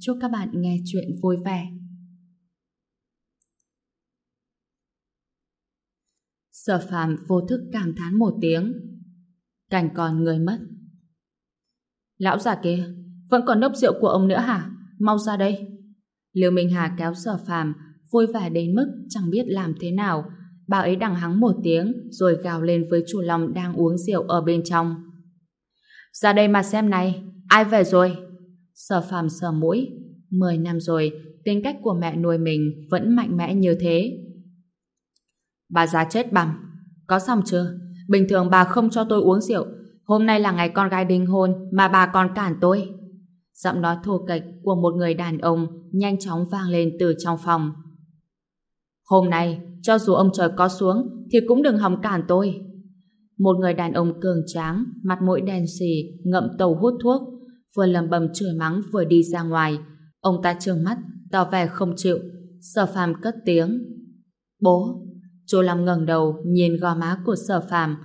Chúc các bạn nghe chuyện vui vẻ. Sở phàm vô thức cảm thán một tiếng. Cảnh còn người mất. Lão già kia, vẫn còn nốc rượu của ông nữa hả? Mau ra đây. Liêu Minh Hà kéo sở phàm, vui vẻ đến mức chẳng biết làm thế nào. Bà ấy đằng hắng một tiếng, rồi gào lên với chủ lòng đang uống rượu ở bên trong. Ra đây mà xem này, ai về rồi? Sở phàm sờ mũi. Mười năm rồi, tính cách của mẹ nuôi mình vẫn mạnh mẽ như thế. Bà già chết bằm. Có xong chưa? Bình thường bà không cho tôi uống rượu. Hôm nay là ngày con gái đính hôn mà bà còn cản tôi. Giọng nói thô kệch của một người đàn ông nhanh chóng vang lên từ trong phòng. Hôm nay, cho dù ông trời có xuống thì cũng đừng hòng cản tôi. Một người đàn ông cường tráng, mặt mũi đen xì, ngậm tàu hút thuốc, vừa lầm bầm chửi mắng vừa đi ra ngoài. Ông ta trừng mắt, tỏ vẻ không chịu. Sở phàm cất tiếng. Bố! Chú Lâm ngẩng đầu nhìn gò má của sở phàm.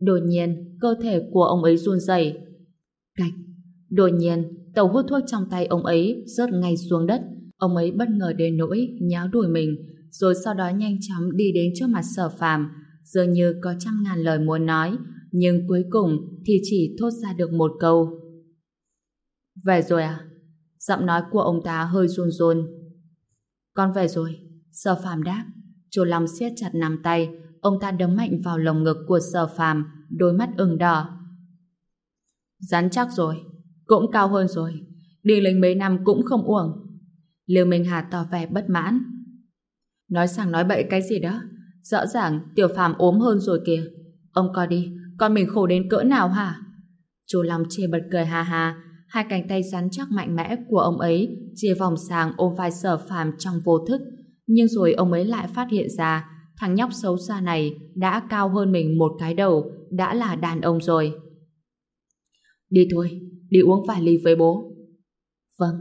Đột nhiên, cơ thể của ông ấy run rẩy. Cạch! Đột nhiên, tàu hút thuốc trong tay ông ấy rớt ngay xuống đất. Ông ấy bất ngờ đến nỗi nháo đuổi mình, rồi sau đó nhanh chóng đi đến trước mặt sở phàm, dường như có trăm ngàn lời muốn nói, nhưng cuối cùng thì chỉ thốt ra được một câu. Về rồi à? Giọng nói của ông ta hơi run run. Con về rồi. Sở phàm đáp. Chu Long siết chặt nắm tay, ông ta đấm mạnh vào lồng ngực của sở phàm, đôi mắt ửng đỏ. Rắn chắc rồi, cũng cao hơn rồi. Đi lính mấy năm cũng không uổng. Lưu Minh Hà tỏ vẻ bất mãn. Nói sang nói bậy cái gì đó. Rõ ràng tiểu phàm ốm hơn rồi kìa. Ông coi đi, con mình khổ đến cỡ nào hả? Chu Long chê bật cười ha ha, hai cánh tay rắn chắc mạnh mẽ của ông ấy chia vòng sang ôm vai sở phàm trong vô thức. Nhưng rồi ông ấy lại phát hiện ra thằng nhóc xấu xa này đã cao hơn mình một cái đầu, đã là đàn ông rồi. Đi thôi, đi uống vài ly với bố. Vâng,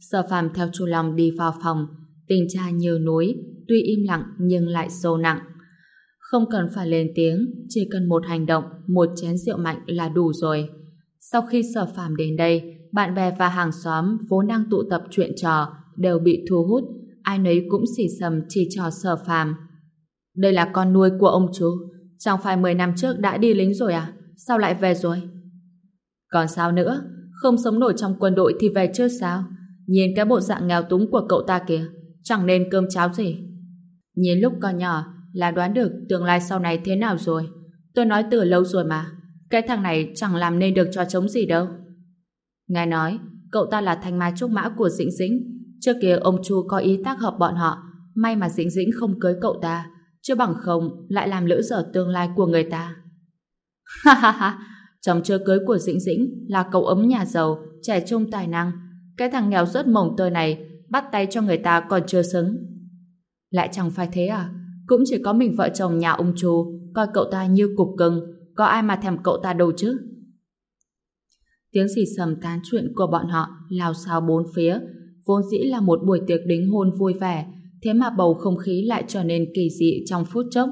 sở phàm theo chu lòng đi vào phòng, tình cha như núi, tuy im lặng nhưng lại sâu nặng. Không cần phải lên tiếng, chỉ cần một hành động, một chén rượu mạnh là đủ rồi. Sau khi sở phàm đến đây, bạn bè và hàng xóm vốn đang tụ tập chuyện trò đều bị thu hút, ai nấy cũng xì xầm chỉ trò sở phàm. Đây là con nuôi của ông chú, chẳng phải 10 năm trước đã đi lính rồi à? Sao lại về rồi? Còn sao nữa? Không sống nổi trong quân đội thì về chưa sao? Nhìn cái bộ dạng nghèo túng của cậu ta kìa, chẳng nên cơm cháo gì. Nhìn lúc còn nhỏ là đoán được tương lai sau này thế nào rồi. Tôi nói từ lâu rồi mà, cái thằng này chẳng làm nên được cho chống gì đâu. Nghe nói, cậu ta là thanh mai trúc mã của Dĩnh Dĩnh. Trước kia ông Chu có ý tác hợp bọn họ, may mà Dĩnh Dĩnh không cưới cậu ta, chứ bằng không lại làm lỡ dở tương lai của người ta. Ha ha ha, chồng chưa cưới của Dĩnh Dĩnh là cậu ấm nhà giàu, trẻ trung tài năng. Cái thằng nghèo rớt mồng tơi này bắt tay cho người ta còn chưa xứng. Lại chẳng phải thế à? Cũng chỉ có mình vợ chồng nhà ông Chu coi cậu ta như cục cưng, có ai mà thèm cậu ta đâu chứ? Tiếng xì sầm tán chuyện của bọn họ lao xao bốn phía, vốn dĩ là một buổi tiệc đính hôn vui vẻ, thế mà bầu không khí lại trở nên kỳ dị trong phút chốc.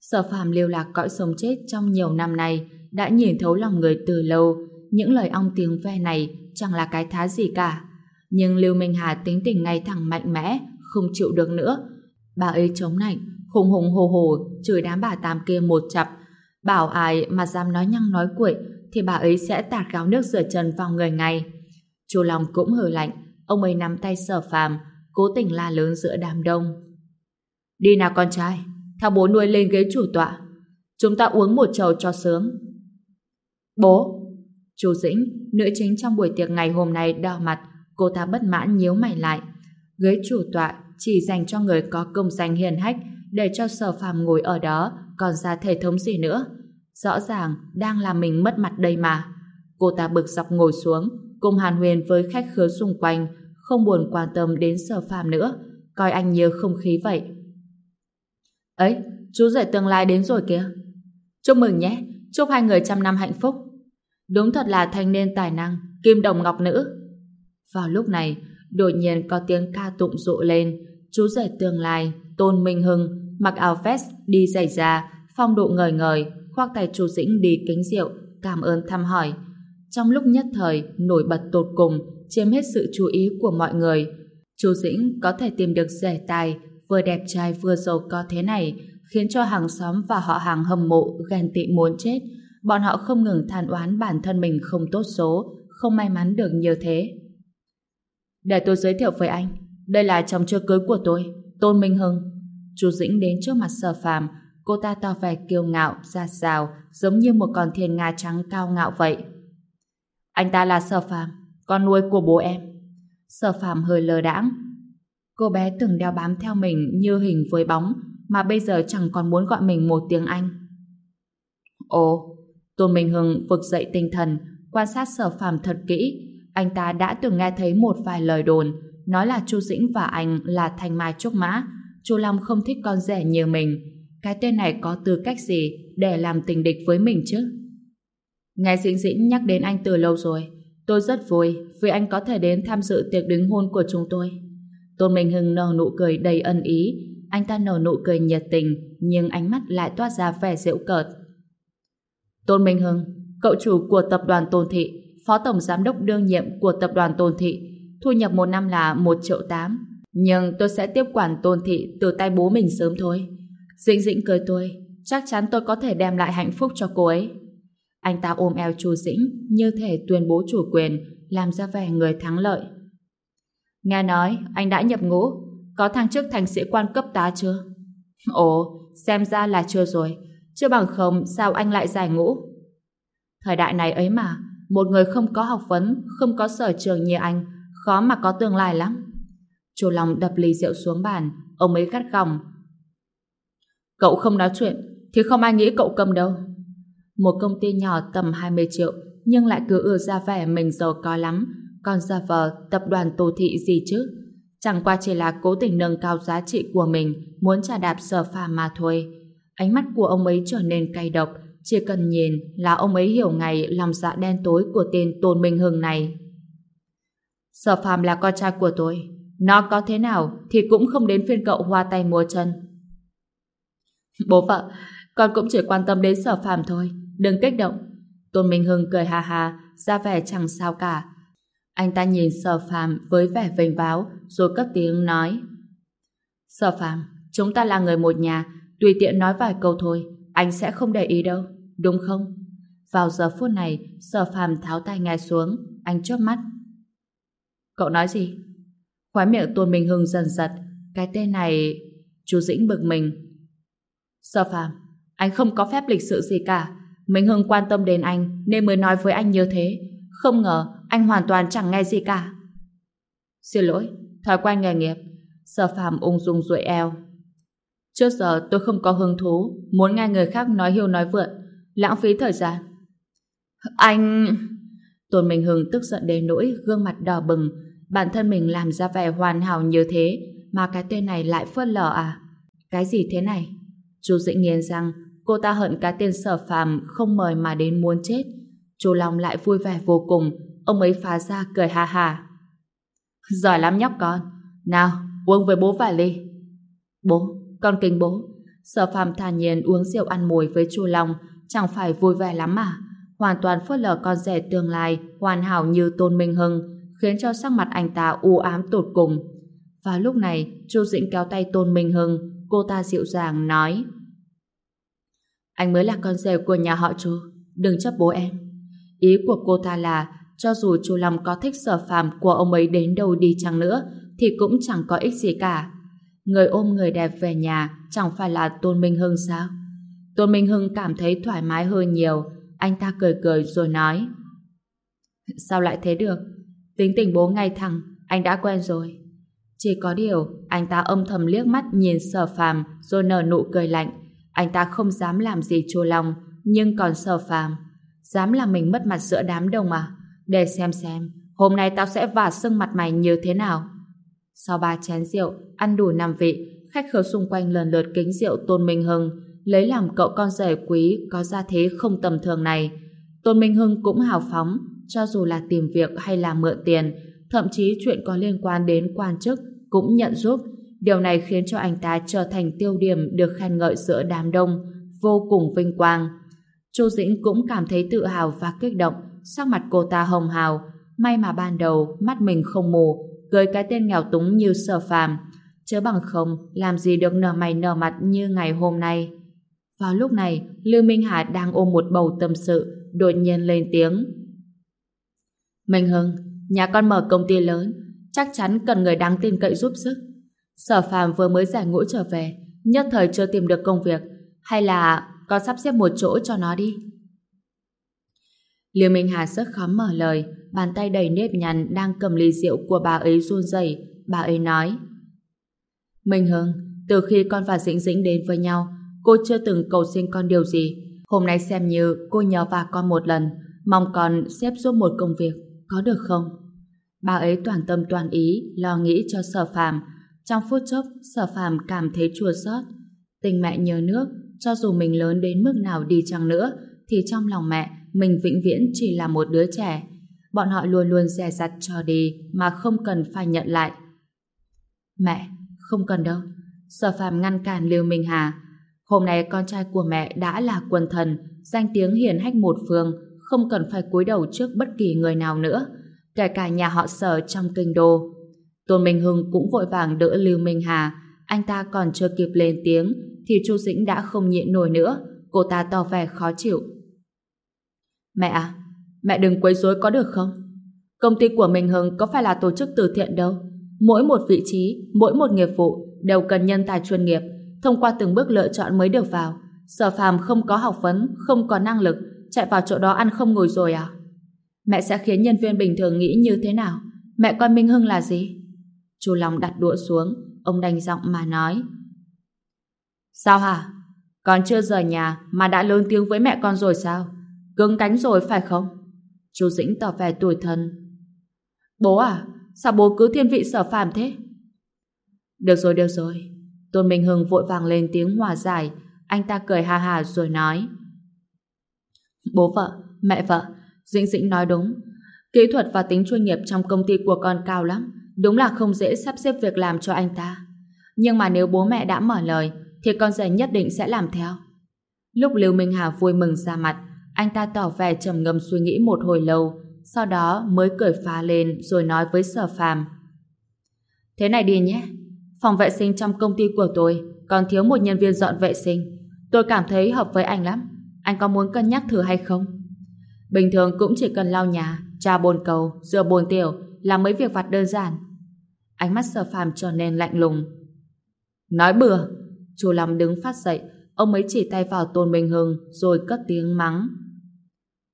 Sở phàm lưu lạc cõi sống chết trong nhiều năm nay, đã nhìn thấu lòng người từ lâu, những lời ong tiếng ve này chẳng là cái thá gì cả. Nhưng Lưu Minh Hà tính tình ngay thẳng mạnh mẽ, không chịu được nữa. Bà ấy chống nạnh hùng hùng hồ hồ, chửi đám bà tam kia một chặp. Bảo ai mà dám nói nhăng nói cuội thì bà ấy sẽ tạt gáo nước rửa chân vào người ngay. Chu Long cũng hừ lạnh, ông ấy nắm tay sở phàm, cố tình la lớn giữa đám đông. Đi nào con trai, theo bố nuôi lên ghế chủ tọa. Chúng ta uống một chầu cho sướng. Bố! Chu Dĩnh, nữ chính trong buổi tiệc ngày hôm nay đỏ mặt, cô ta bất mãn nhíu mày lại. Ghế chủ tọa chỉ dành cho người có công danh hiền hách để cho sở phàm ngồi ở đó còn ra thể thống gì nữa. Rõ ràng đang làm mình mất mặt đây mà. Cô ta bực dọc ngồi xuống cùng hàn huyền với khách khứa xung quanh không buồn quan tâm đến sở phàm nữa, coi anh như không khí vậy. Ấy, chú rể tương lai đến rồi kìa. Chúc mừng nhé, chúc hai người trăm năm hạnh phúc. Đúng thật là thanh niên tài năng, kim đồng ngọc nữ. Vào lúc này, đột nhiên có tiếng ca tụng rộ lên, chú rể tương lai, Tôn Minh Hưng, mặc áo vest, đi giày da, phong độ ngời ngời, khoác tay Chu Dĩnh đi kính rượu, cảm ơn thăm hỏi. Trong lúc nhất thời, nổi bật tột cùng, chiếm hết sự chú ý của mọi người. Chu Dĩnh có thể tìm được rẻ tài, vừa đẹp trai vừa giàu có thế này, khiến cho hàng xóm và họ hàng hâm mộ, ghen tị muốn chết. Bọn họ không ngừng than oán bản thân mình không tốt số, không may mắn được như thế. Để tôi giới thiệu với anh, đây là chồng chưa cưới của tôi, Tôn Minh Hưng. Chú Dĩnh đến trước mặt sở phàm, cô ta tỏ vẻ kiêu ngạo, ra sao, giống như một con thiên nga trắng cao ngạo vậy. Anh ta là sở phàm, con nuôi của bố em. Sở phàm hơi lờ đãng. Cô bé từng đeo bám theo mình như hình với bóng, mà bây giờ chẳng còn muốn gọi mình một tiếng Anh. Ồ, Tôn Minh Hưng vực dậy tinh thần, quan sát sở phàm thật kỹ. Anh ta đã từng nghe thấy một vài lời đồn, nói là Chu Dĩnh và anh là Thanh Mai Trúc Mã. Chu Long không thích con rẻ như mình. Cái tên này có tư cách gì để làm tình địch với mình chứ? Nghe Dĩnh Dĩnh nhắc đến anh từ lâu rồi. Tôi rất vui vì anh có thể đến tham dự tiệc đính hôn của chúng tôi. Tôn Minh Hưng nở nụ cười đầy ân ý. Anh ta nở nụ cười nhiệt tình nhưng ánh mắt lại toát ra vẻ dễu cợt. Tôn Minh Hưng, cậu chủ của tập đoàn Tôn Thị, phó tổng giám đốc đương nhiệm của tập đoàn Tôn Thị, thu nhập một năm là 1 triệu 8. Nhưng tôi sẽ tiếp quản Tôn Thị từ tay bố mình sớm thôi. Dĩnh dĩnh cười tôi, chắc chắn tôi có thể đem lại hạnh phúc cho cô ấy. Anh ta ôm eo chú Dĩnh như thể tuyên bố chủ quyền, làm ra vẻ người thắng lợi. Nghe nói, anh đã nhập ngũ, có thăng chức thành sĩ quan cấp tá chưa? Ồ, xem ra là chưa rồi. Chưa bằng không, sao anh lại giải ngũ? Thời đại này ấy mà, một người không có học vấn, không có sở trường như anh, khó mà có tương lai lắm. Chu Long đập ly rượu xuống bàn, ông ấy gắt gỏng. Cậu không nói chuyện, thì không ai nghĩ cậu cầm đâu. Một công ty nhỏ tầm 20 triệu, nhưng lại cứ ưa ra vẻ mình giàu có lắm, còn ra vờ tập đoàn tô thị gì chứ. Chẳng qua chỉ là cố tình nâng cao giá trị của mình, muốn trả đạp sở phàm mà thôi. Ánh mắt của ông ấy trở nên cay độc, chỉ cần nhìn là ông ấy hiểu ngày lòng dạ đen tối của tên Tôn Minh Hưng này. Sở phàm là con trai của tôi. Nó có thế nào thì cũng không đến phiên cậu hoa tay mua chân. Bố vợ, con cũng chỉ quan tâm đến sở phàm thôi. Đừng kích động. Tôn Minh Hưng cười hà hà, ra vẻ chẳng sao cả. Anh ta nhìn sở phàm với vẻ vênh váo, rồi cất tiếng nói. Sở phàm, chúng ta là người một nhà, tùy tiện nói vài câu thôi, anh sẽ không để ý đâu, đúng không? Vào giờ phút này, sở phàm tháo tay nghe xuống, anh chớp mắt. Cậu nói gì? Khóe miệng Tôn Minh Hưng dần giật, cái tên này... Chú Dĩnh bực mình. Sở phàm, anh không có phép lịch sự gì cả. Minh Hưng quan tâm đến anh nên mới nói với anh như thế. Không ngờ anh hoàn toàn chẳng nghe gì cả. Xin lỗi, thói quen nghề nghiệp. Sở phàm ung dung duỗi eo. Trước giờ tôi không có hứng thú muốn nghe người khác nói hiu nói vượn, lãng phí thời gian. Anh... Tôn Minh Hưng tức giận đến nỗi gương mặt đỏ bừng, bản thân mình làm ra vẻ hoàn hảo như thế mà cái tên này lại phớt lờ à? Cái gì thế này? Chú Dĩnh nghiến rằng cô ta hận cái tên sở phàm không mời mà đến muốn chết. Chú Long lại vui vẻ vô cùng, ông ấy phá ra cười ha ha. Giỏi lắm nhóc con. Nào, uống với bố vài ly. Bố, con kính bố. Sở phàm thản nhiên uống rượu ăn mùi với chu Long, chẳng phải vui vẻ lắm à? Hoàn toàn phớt lờ con rể tương lai, hoàn hảo như Tôn Minh Hưng, khiến cho sắc mặt anh ta u ám tột cùng. Và lúc này, Chu Dĩnh kéo tay Tôn Minh Hưng, cô ta dịu dàng nói Anh mới là con rể của nhà họ Chu, đừng chấp bố em. Ý của cô ta là cho dù chu Long có thích sở phàm của ông ấy đến đâu đi chăng nữa thì cũng chẳng có ích gì cả. Người ôm người đẹp về nhà chẳng phải là Tôn Minh Hưng sao? Tôn Minh Hưng cảm thấy thoải mái hơn nhiều. Anh ta cười cười rồi nói Sao lại thế được? Tính tình bố ngay thẳng, anh đã quen rồi. Chỉ có điều, anh ta âm thầm liếc mắt nhìn sở phàm rồi nở nụ cười lạnh. Anh ta không dám làm gì chua lòng, nhưng còn sở phàm. Dám làm mình mất mặt giữa đám đông à? Để xem xem, Hôm nay tao sẽ vả sưng mặt mày như thế nào? Sau ba chén rượu, ăn đủ năm vị, khách khứa xung quanh lần lượt kính rượu Tôn Minh Hưng, lấy làm cậu con rể quý có gia thế không tầm thường này. Tôn Minh Hưng cũng hào phóng, cho dù là tìm việc hay là mượn tiền, thậm chí chuyện có liên quan đến quan chức cũng nhận giúp. Điều này khiến cho anh ta trở thành tiêu điểm được khen ngợi giữa đám đông, vô cùng vinh quang. Chu Dĩnh cũng cảm thấy tự hào và kích động, sắc mặt cô ta hồng hào. May mà ban đầu mắt mình không mù, gửi cái tên nghèo túng như sở phàm. Chớ bằng không, làm gì được nở mày nở mặt như ngày hôm nay. Vào lúc này, Lưu Minh Hà đang ôm một bầu tâm sự, đột nhiên lên tiếng. Minh Hưng, nhà con mở công ty lớn, chắc chắn cần người đáng tin cậy giúp sức. Sở phàm vừa mới giải ngũ trở về, nhất thời chưa tìm được công việc, hay là con sắp xếp một chỗ cho nó đi. Liêu Minh Hà rất khó mở lời, bàn tay đầy nếp nhăn đang cầm ly rượu của bà ấy run rẩy. Bà ấy nói, Minh Hưng, từ khi con và Dĩnh Dĩnh đến với nhau, cô chưa từng cầu xin con điều gì. Hôm nay xem như cô nhờ và con một lần, mong con xếp giúp một công việc, có được không? Bà ấy toàn tâm toàn ý, lo nghĩ cho sở phàm. Trong phút chốc, sở phàm cảm thấy chua xót. Tình mẹ nhớ nước, cho dù mình lớn đến mức nào đi chăng nữa, thì trong lòng mẹ, mình vĩnh viễn chỉ là một đứa trẻ. Bọn họ luôn luôn dè dặt cho đi mà không cần phải nhận lại. Mẹ, không cần đâu. Sở phàm ngăn cản Lưu Minh Hà. Hôm nay con trai của mẹ đã là quân thần, danh tiếng hiền hách một phương, không cần phải cúi đầu trước bất kỳ người nào nữa, kể cả nhà họ sở trong kinh đô. Tôn Minh Hưng cũng vội vàng đỡ Lưu Minh Hà, anh ta còn chưa kịp lên tiếng thì Chu Dĩnh đã không nhịn nổi nữa, cô ta tỏ vẻ khó chịu. Mẹ à, mẹ đừng quấy rối có được không? Công ty của Minh Hưng có phải là tổ chức từ thiện đâu. Mỗi một vị trí, mỗi một nghiệp vụ đều cần nhân tài chuyên nghiệp, thông qua từng bước lựa chọn mới được vào. Sở phàm không có học vấn, không có năng lực, chạy vào chỗ đó ăn không ngồi rồi à? Mẹ sẽ khiến nhân viên bình thường nghĩ như thế nào? Mẹ coi Minh Hưng là gì? Chú Long đặt đũa xuống, ông đành giọng mà nói. Sao hả? Con chưa rời nhà mà đã lớn tiếng với mẹ con rồi sao? Cứng cánh rồi phải không? Chú Dĩnh tỏ vẻ tuổi thân. Bố à? Sao bố cứ thiên vị sở phàm thế? Được rồi, được rồi. Tôn Minh Hưng vội vàng lên tiếng hòa giải. Anh ta cười ha hà rồi nói. Bố vợ, mẹ vợ, Dĩnh Dĩnh nói đúng. Kỹ thuật và tính chuyên nghiệp trong công ty của con cao lắm. Đúng là không dễ sắp xếp việc làm cho anh ta. Nhưng mà nếu bố mẹ đã mở lời, thì con rể nhất định sẽ làm theo. Lúc Lưu Minh Hà vui mừng ra mặt, anh ta tỏ vẻ trầm ngâm suy nghĩ một hồi lâu, sau đó mới cười phá lên rồi nói với sở phàm. Thế này đi nhé, phòng vệ sinh trong công ty của tôi còn thiếu một nhân viên dọn vệ sinh. Tôi cảm thấy hợp với anh lắm. Anh có muốn cân nhắc thử hay không? Bình thường cũng chỉ cần lau nhà, trà bồn cầu, rửa bồn tiểu, là mấy việc vặt đơn giản. Ánh mắt sở phàm trở nên lạnh lùng. Nói bừa, chú Lâm đứng phát dậy, ông ấy chỉ tay vào Tôn Minh Hưng rồi cất tiếng mắng.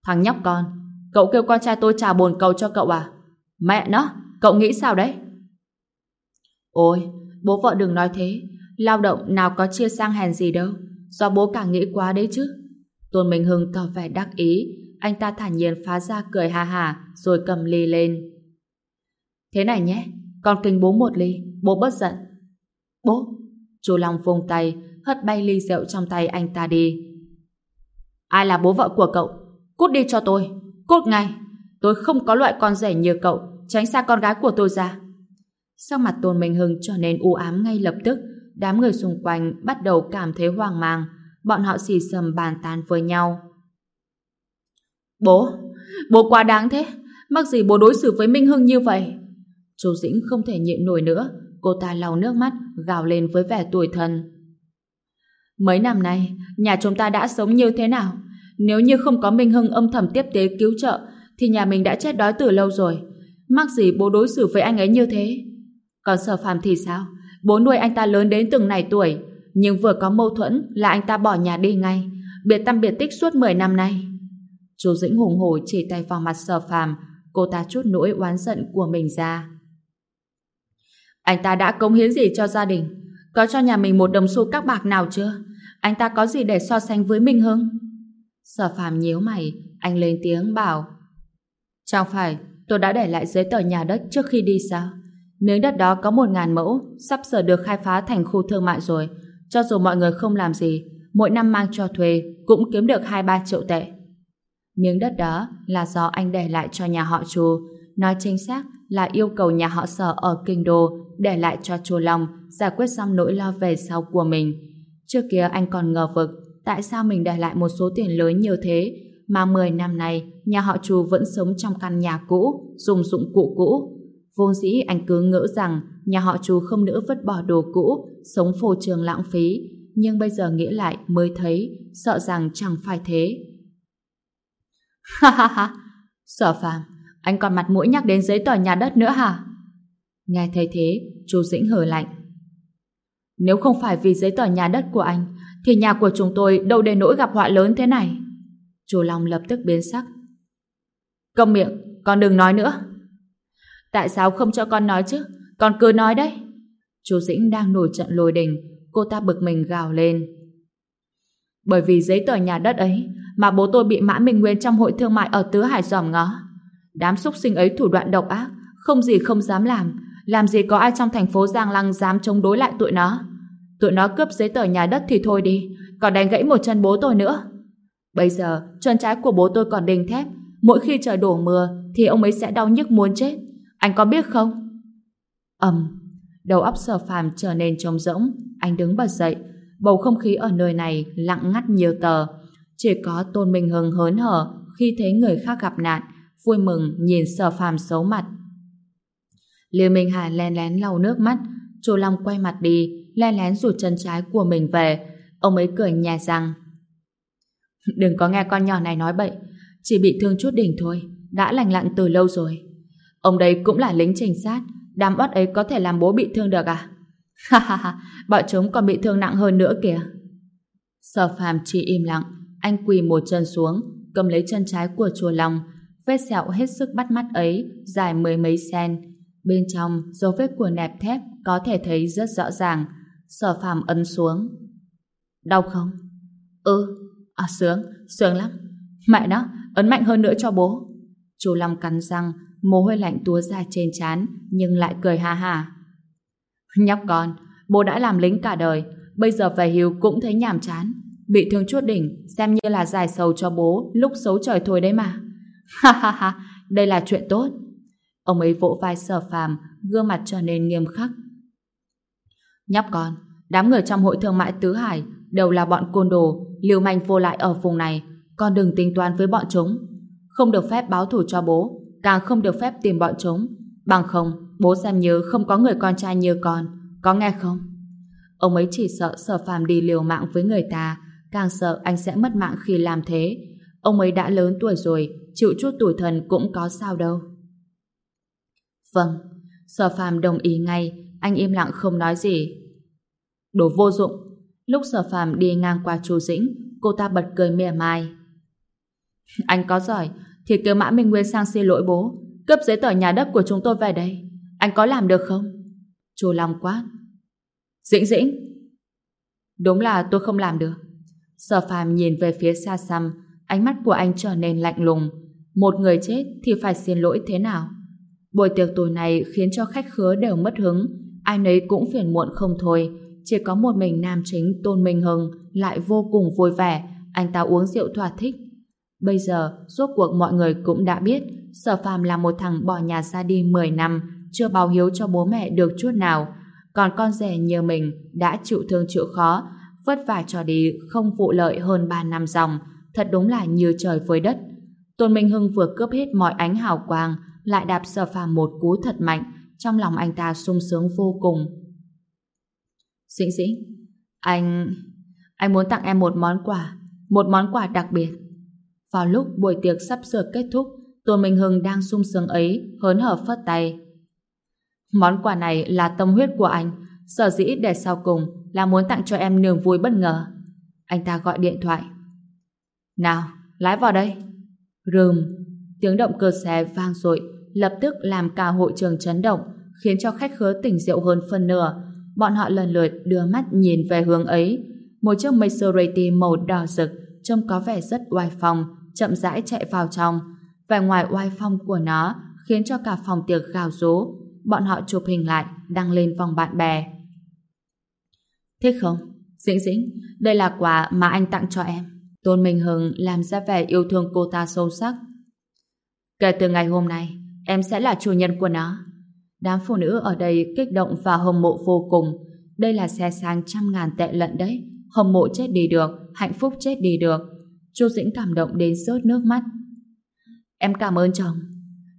Thằng nhóc con, cậu kêu con trai tôi trả bồn cầu cho cậu à? Mẹ nó, cậu nghĩ sao đấy? Ôi, bố vợ đừng nói thế, lao động nào có chia sang hèn gì đâu, do bố càng nghĩ quá đấy chứ. Tôn Minh Hưng tỏ vẻ đắc ý, anh ta thản nhiên phá ra cười ha hà rồi cầm ly lên. Thế này nhé, con kính bố một ly, bố bất giận. Bố, Chu Long vung tay, hất bay ly rượu trong tay anh ta đi. Ai là bố vợ của cậu? Cút đi cho tôi. Cút ngay. Tôi không có loại con rể như cậu. Tránh xa con gái của tôi ra. Sau mặt Tôn Minh Hưng trở nên u ám ngay lập tức. Đám người xung quanh bắt đầu cảm thấy hoang mang. Bọn họ xì xầm bàn tán với nhau. Bố, bố quá đáng thế. Mắc gì bố đối xử với Minh Hưng như vậy? Chú Dĩnh không thể nhịn nổi nữa. Cô ta lau nước mắt, gào lên với vẻ tuổi thân. Mấy năm nay, nhà chúng ta đã sống như thế nào? Nếu như không có Minh Hưng âm thầm tiếp tế cứu trợ, thì nhà mình đã chết đói từ lâu rồi. Mắc gì bố đối xử với anh ấy như thế? Còn sở phàm thì sao? Bố nuôi anh ta lớn đến từng này tuổi, nhưng vừa có mâu thuẫn là anh ta bỏ nhà đi ngay, biệt tâm biệt tích suốt 10 năm nay. Chú Dĩnh hùng hổ chỉ tay vào mặt sở phàm, cô ta chút nỗi oán giận của mình ra. Anh ta đã cống hiến gì cho gia đình? Có cho nhà mình một đồng xu các bạc nào chưa? Anh ta có gì để so sánh với Minh Hưng? Sở phàm nhíu mày, anh lên tiếng bảo Chẳng phải, tôi đã để lại giấy tờ nhà đất trước khi đi sao? Miếng đất đó có một ngàn mẫu, sắp sửa được khai phá thành khu thương mại rồi. Cho dù mọi người không làm gì, mỗi năm mang cho thuê cũng kiếm được 2-3 triệu tệ. Miếng đất đó là do anh để lại cho nhà họ Chu, nói chính xác là yêu cầu nhà họ sở ở Kinh Đô để lại cho Chu Long giải quyết xong nỗi lo về sau của mình. Trước kia anh còn ngờ vực tại sao mình để lại một số tiền lớn như thế mà 10 năm nay nhà họ Chu vẫn sống trong căn nhà cũ, dùng dụng cụ cũ. Vô dĩ anh cứ ngỡ rằng nhà họ chú không nỡ vứt bỏ đồ cũ, sống phô trường lãng phí, nhưng bây giờ nghĩ lại mới thấy sợ rằng chẳng phải thế. Ha ha ha, sở phàm, anh còn mặt mũi nhắc đến giấy tờ nhà đất nữa hả? Nghe thấy thế, chú Dĩnh hờ lạnh. Nếu không phải vì giấy tờ nhà đất của anh, thì nhà của chúng tôi đâu đến nỗi gặp họa lớn thế này. Chú Long lập tức biến sắc. Công miệng, con đừng nói nữa. Tại sao không cho con nói chứ? Con cứ nói đấy. Chú Dĩnh đang nổi trận lôi đình, cô ta bực mình gào lên. Bởi vì giấy tờ nhà đất ấy mà bố tôi bị Mã Minh Nguyên trong hội thương mại ở Tứ Hải dòm ngó. Đám xúc sinh ấy thủ đoạn độc ác, không gì không dám làm, làm gì có ai trong thành phố Giang Lăng dám chống đối lại tụi nó. Tụi nó cướp giấy tờ nhà đất thì thôi đi, còn đánh gãy một chân bố tôi nữa. Bây giờ, chân trái của bố tôi còn đinh thép, mỗi khi trời đổ mưa thì ông ấy sẽ đau nhức muốn chết. Anh có biết không? ầm, đầu óc sở phàm trở nên trống rỗng, anh đứng bật dậy, bầu không khí ở nơi này lặng ngắt nhiều tờ. Chỉ có Tôn Minh Hưng hớn hở khi thấy người khác gặp nạn, vui mừng nhìn sở phàm xấu mặt. Liêu Minh Hà len lén lau nước mắt, Chu Long quay mặt đi, len lén rụt chân trái của mình về. Ông ấy cười nhẹ rằng Đừng có nghe con nhỏ này nói bậy, chỉ bị thương chút đỉnh thôi, đã lành lặn từ lâu rồi. Ông đây cũng là lính trinh sát, đám oát ấy có thể làm bố bị thương được à? Ha ha ha, bọn chúng còn bị thương nặng hơn nữa kìa. Sở phàm chỉ im lặng, anh quỳ một chân xuống, cầm lấy chân trái của chùa Long, vết sẹo hết sức bắt mắt ấy, dài mười mấy sen. Bên trong, dấu vết của nẹp thép có thể thấy rất rõ ràng. Sở phàm ấn xuống. Đau không? Ừ, à sướng, sướng lắm. Mẹ nó, ấn mạnh hơn nữa cho bố. Chú Long cắn răng, mồ hôi lạnh túa ra trên trán nhưng lại cười ha ha. Nhóc con, bố đã làm lính cả đời, bây giờ về hưu cũng thấy nhàm chán. Bị thương chút đỉnh, xem như là giải sầu cho bố lúc xấu trời thôi đấy mà. Ha ha ha, đây là chuyện tốt. Ông ấy vỗ vai sở phàm, gương mặt trở nên nghiêm khắc. Nhóc con, đám người trong hội thương mại Tứ Hải đều là bọn côn đồ, liều manh vô lại ở vùng này. Con đừng tính toán với bọn chúng. Không được phép báo thủ cho bố, càng không được phép tìm bọn chúng. Bằng không, bố xem như không có người con trai như con. Có nghe không? Ông ấy chỉ sợ sở phàm đi liều mạng với người ta, càng sợ anh sẽ mất mạng khi làm thế. Ông ấy đã lớn tuổi rồi, chịu chút tuổi thần cũng có sao đâu. Vâng, sở phàm đồng ý ngay, anh im lặng không nói gì. Đồ vô dụng. Lúc sở phàm đi ngang qua chú Dĩnh, cô ta bật cười mỉa mai. Anh có giỏi, thì kêu Mã Minh Nguyên sang xin lỗi bố, cấp giấy tờ nhà đất của chúng tôi về đây. Anh có làm được không? Chú Long quát. Dĩnh Dĩnh! Đúng là tôi không làm được. Sở phàm nhìn về phía xa xăm, ánh mắt của anh trở nên lạnh lùng. Một người chết thì phải xin lỗi thế nào? Buổi tiệc tối này khiến cho khách khứa đều mất hứng, ai nấy cũng phiền muộn không thôi. Chỉ có một mình nam chính Tôn Minh Hưng lại vô cùng vui vẻ, anh ta uống rượu thỏa thích. Bây giờ, suốt cuộc mọi người cũng đã biết Sở Phàm là một thằng bỏ nhà ra đi 10 năm, chưa báo hiếu cho bố mẹ được chút nào. Còn con rể như mình đã chịu thương chịu khó, vất vả cho đi không vụ lợi hơn 3 năm dòng, thật đúng là như trời với đất. Tôn Minh Hưng vừa cướp hết mọi ánh hào quang, lại đạp Sở Phàm một cú thật mạnh, trong lòng anh ta sung sướng vô cùng. Dĩnh dĩnh, anh... anh muốn tặng em một món quà, một món quà đặc biệt. Vào lúc buổi tiệc sắp sửa kết thúc, Tô Minh Hưng đang sung sướng ấy, hớn hở phất tay. Món quà này là tâm huyết của anh, sở dĩ để sau cùng là muốn tặng cho em niềm vui bất ngờ. Anh ta gọi điện thoại. Nào, lái vào đây. Rừm, tiếng động cơ xe vang dội lập tức làm cả hội trường chấn động, khiến cho khách khứa tỉnh rượu hơn phân nửa. Bọn họ lần lượt đưa mắt nhìn về hướng ấy. Một chiếc Maserati màu đỏ rực trông có vẻ rất oai phong, chậm rãi chạy vào trong. Vẻ ngoài oai phong của nó khiến cho cả phòng tiệc gào rú. Bọn họ chụp hình lại, đăng lên vòng bạn bè. Thích không? Dĩnh dĩnh, đây là quà mà anh tặng cho em. Tôn Minh Hưng làm ra vẻ yêu thương cô ta sâu sắc. Kể từ ngày hôm nay, em sẽ là chủ nhân của nó. Đám phụ nữ ở đây kích động và hâm mộ vô cùng. Đây là xe sang trăm ngàn tệ lận đấy. Hâm mộ chết đi được, hạnh phúc chết đi được. Chu Dĩnh cảm động đến rớt nước mắt. Em cảm ơn chồng.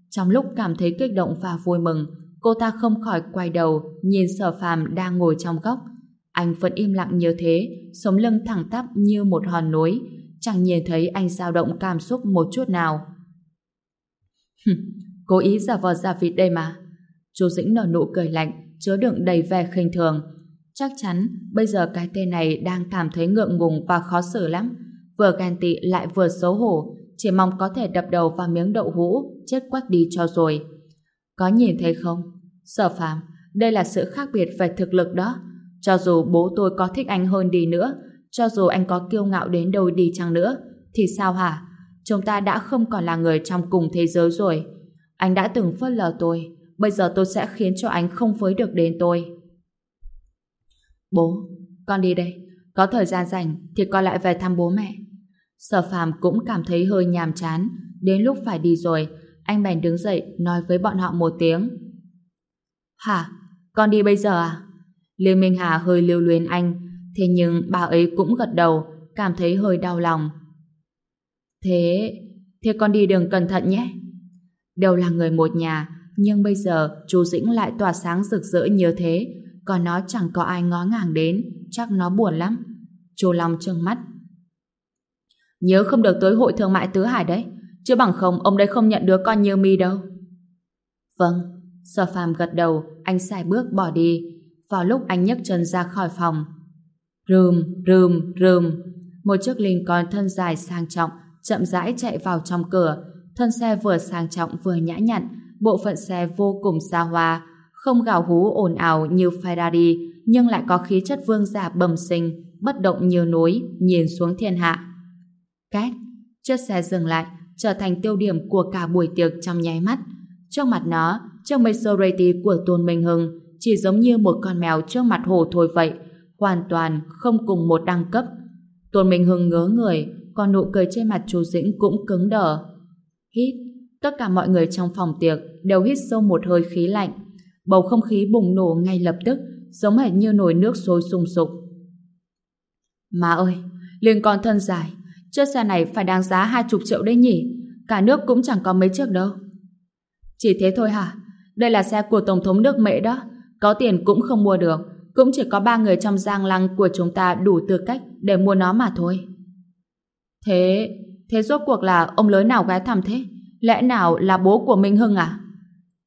Trong lúc cảm thấy kích động và vui mừng, cô ta không khỏi quay đầu nhìn sở phàm đang ngồi trong góc. Anh vẫn im lặng như thế, sống lưng thẳng tắp như một hòn núi, chẳng nhìn thấy anh dao động cảm xúc một chút nào. Cố ý giả vờ giả vịt đây mà. Chu Dĩnh nở nụ cười lạnh, chứa đựng đầy vẻ khinh thường. Chắc chắn bây giờ cái tên này đang cảm thấy ngượng ngùng và khó xử lắm. Vừa ghen tị lại vừa xấu hổ, chỉ mong có thể đập đầu vào miếng đậu hũ, chết quách đi cho rồi. Có nhìn thấy không? Sở phàm, đây là sự khác biệt về thực lực đó. Cho dù bố tôi có thích anh hơn đi nữa, cho dù anh có kiêu ngạo đến đâu đi chăng nữa, thì sao hả? Chúng ta đã không còn là người trong cùng thế giới rồi. Anh đã từng phớt lờ tôi, bây giờ tôi sẽ khiến cho anh không với được đến tôi. Bố, con đi đây. Có thời gian rảnh thì con lại về thăm bố mẹ. Sở phàm cũng cảm thấy hơi nhàm chán. Đến lúc phải đi rồi, anh bèn đứng dậy nói với bọn họ một tiếng. Hả? Con đi bây giờ à? Lê Minh Hà hơi lưu luyến anh, thế nhưng bà ấy cũng gật đầu, cảm thấy hơi đau lòng. Thế, thế con đi đường cẩn thận nhé. Đều là người một nhà, nhưng bây giờ chú Dĩnh lại tỏa sáng rực rỡ như thế, còn nó chẳng có ai ngó ngàng đến, chắc nó buồn lắm. Chú Long trừng mắt. Nhớ không được tới hội thương mại Tứ Hải đấy, chứ bằng không ông đây không nhận đứa con như mi đâu. Vâng, Sở Phàm gật đầu, anh xài bước bỏ đi. Vào lúc anh nhấc chân ra khỏi phòng. Rùm, rùm, rùm. Một chiếc linh con thân dài sang trọng, chậm rãi chạy vào trong cửa. Thân xe vừa sang trọng vừa nhã nhặn, bộ phận xe vô cùng xa hoa, không gào hú ồn ào như Ferrari, nhưng lại có khí chất vương giả bẩm sinh, bất động như núi, nhìn xuống thiên hạ. Két, chiếc xe dừng lại, trở thành tiêu điểm của cả buổi tiệc trong nháy mắt. Trước mặt nó, chiếc Maserati của Tôn Minh Hưng chỉ giống như một con mèo trước mặt hồ thôi vậy, hoàn toàn không cùng một đẳng cấp. Tôn Minh Hưng ngớ người, còn nụ cười trên mặt chú Dĩnh cũng cứng đờ. Hít, tất cả mọi người trong phòng tiệc đều hít sâu một hơi khí lạnh. Bầu không khí bùng nổ ngay lập tức, giống hệt như nồi nước sôi sùng sục. Má ơi, liền con thân dài, chiếc xe này phải đáng giá hai chục triệu đấy nhỉ? Cả nước cũng chẳng có mấy chiếc đâu. Chỉ thế thôi hả? Đây là xe của Tổng thống nước Mễ đó. Có tiền cũng không mua được. Cũng chỉ có ba người trong giang lăng của chúng ta đủ tư cách để mua nó mà thôi. Thế, thế rốt cuộc là ông lớn nào gái thầm thế? Lẽ nào là bố của Minh Hưng à?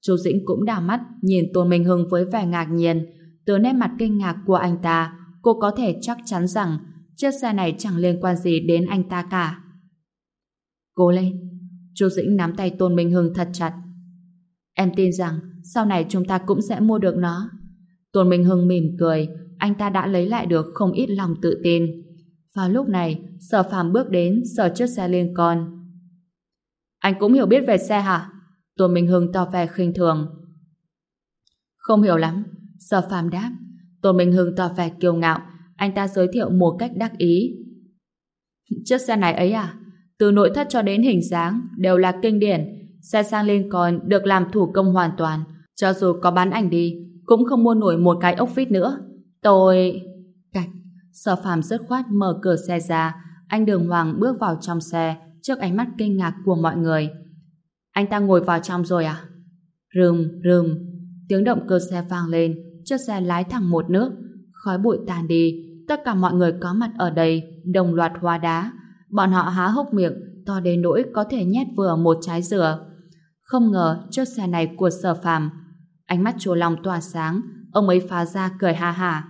Chú Dĩnh cũng đảo mắt nhìn Tôn Minh Hưng với vẻ ngạc nhiên. Từ nét mặt kinh ngạc của anh ta, cô có thể chắc chắn rằng chiếc xe này chẳng liên quan gì đến anh ta cả. Cố lên. Chu Dĩnh nắm tay Tôn Minh Hưng thật chặt. Em tin rằng sau này chúng ta cũng sẽ mua được nó. Tôn Minh Hưng mỉm cười, anh ta đã lấy lại được không ít lòng tự tin. Vào lúc này, Sở Phàm bước đến sở chiếc xe liên con. Anh cũng hiểu biết về xe hả? Tôn Minh Hưng tỏ vẻ khinh thường. Không hiểu lắm. Sở Phàm đáp. Tôn Minh Hưng tỏ vẻ kiêu ngạo. Anh ta giới thiệu một cách đắc ý. Chiếc xe này ấy à? Từ nội thất cho đến hình dáng đều là kinh điển. Xe sang lên còn được làm thủ công hoàn toàn. Cho dù có bán ảnh đi, cũng không mua nổi một cái ốc vít nữa. Tôi... Cạch. Sở Phàm dứt khoát mở cửa xe ra. Anh Đường Hoàng bước vào trong xe trước ánh mắt kinh ngạc của mọi người. Anh ta ngồi vào trong rồi à? Rừng, rừng. Tiếng động cơ xe vang lên, chiếc xe lái thẳng một nước. Khói bụi tàn đi, tất cả mọi người có mặt ở đây đồng loạt hóa đá. Bọn họ há hốc miệng, to đến nỗi có thể nhét vừa một trái dừa. Không ngờ chiếc xe này của sở phàm. Ánh mắt chùa lòng tỏa sáng, ông ấy phá ra cười ha ha.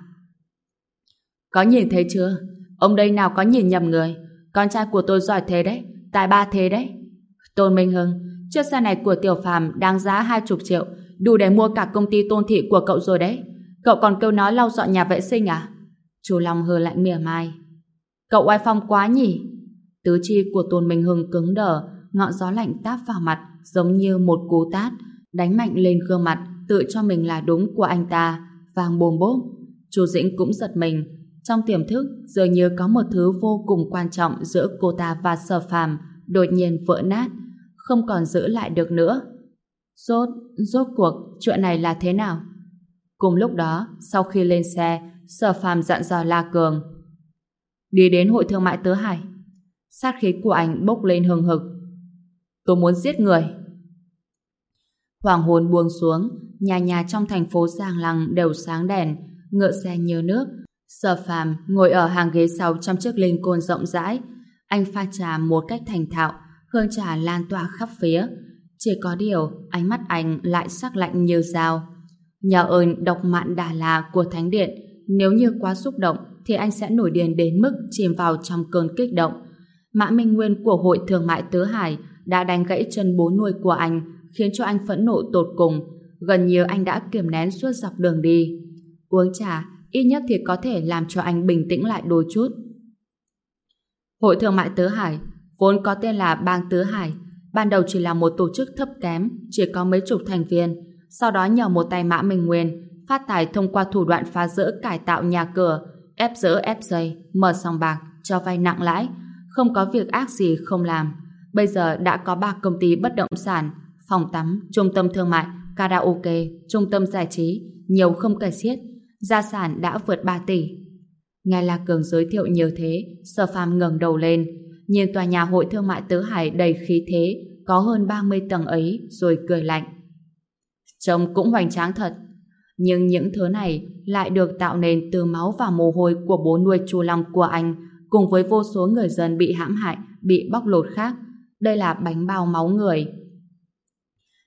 Có nhìn thấy chưa? Ông đây nào có nhìn nhầm người. Con trai của tôi giỏi thế đấy, tài ba thế đấy. Tôn Minh Hưng, chiếc xe này của Tiểu Phàm đáng giá hai chục triệu, đủ để mua cả công ty tôn thị của cậu rồi đấy. Cậu còn kêu nó lau dọn nhà vệ sinh à? Chú Long hờ lạnh mỉa mai. Cậu oai phong quá nhỉ? Tứ chi của Tôn Minh Hưng cứng đờ, ngọn gió lạnh táp vào mặt, giống như một cú tát, đánh mạnh lên gương mặt tự cho mình là đúng của anh ta, vang bồm bốp. Chu Dĩnh cũng giật mình, trong tiềm thức dường như có một thứ vô cùng quan trọng giữa cô ta và sở phàm đột nhiên vỡ nát, không còn giữ lại được nữa. Rốt, rốt cuộc, chuyện này là thế nào? Cùng lúc đó, sau khi lên xe, sở phàm dặn dò La Cường. Đi đến hội thương mại Tứ Hải. Sát khí của anh bốc lên hừng hực. Tôi muốn giết người. Hoàng hồn buông xuống, nhà nhà trong thành phố Giang Lăng đều sáng đèn, ngựa xe nhớ nước. Sở phàm ngồi ở hàng ghế sau trong chiếc linh côn rộng rãi. Anh pha trà một cách thành thạo, hương trà lan tỏa khắp phía. Chỉ có điều, ánh mắt anh lại sắc lạnh như dao. Nhờ ơn độc mạn đà la của Thánh Điện, nếu như quá xúc động thì anh sẽ nổi điên đến mức chìm vào trong cơn kích động. Mã Minh Nguyên của Hội Thương mại Tứ Hải đã đánh gãy chân bố nuôi của anh, khiến cho anh phẫn nộ tột cùng. Gần như anh đã kiềm nén suốt dọc đường đi. Uống trà, ít nhất thì có thể làm cho anh bình tĩnh lại đôi chút. Hội Thương mại Tứ Hải vốn có tên là Bang Tứ Hải, ban đầu chỉ là một tổ chức thấp kém, chỉ có mấy chục thành viên, sau đó nhờ một tay Mã Minh Nguyên phát tài thông qua thủ đoạn phá rỡ cải tạo nhà cửa, ép dỡ ép dây, mở sòng bạc, cho vay nặng lãi, không có việc ác gì không làm. Bây giờ đã có ba công ty bất động sản, phòng tắm, trung tâm thương mại, karaoke, trung tâm giải trí, nhiều không kể xiết, gia sản đã vượt 3 tỷ. Nghe La Cường giới thiệu nhiều thế, Sở Phàm ngẩng đầu lên, nhìn tòa nhà hội thương mại Tứ Hải đầy khí thế, có hơn 30 tầng ấy, rồi cười lạnh. Trông cũng hoành tráng thật, nhưng những thứ này lại được tạo nên từ máu và mồ hôi của bố nuôi Chu Long của anh, cùng với vô số người dân bị hãm hại, bị bóc lột khác. Đây là bánh bao máu người.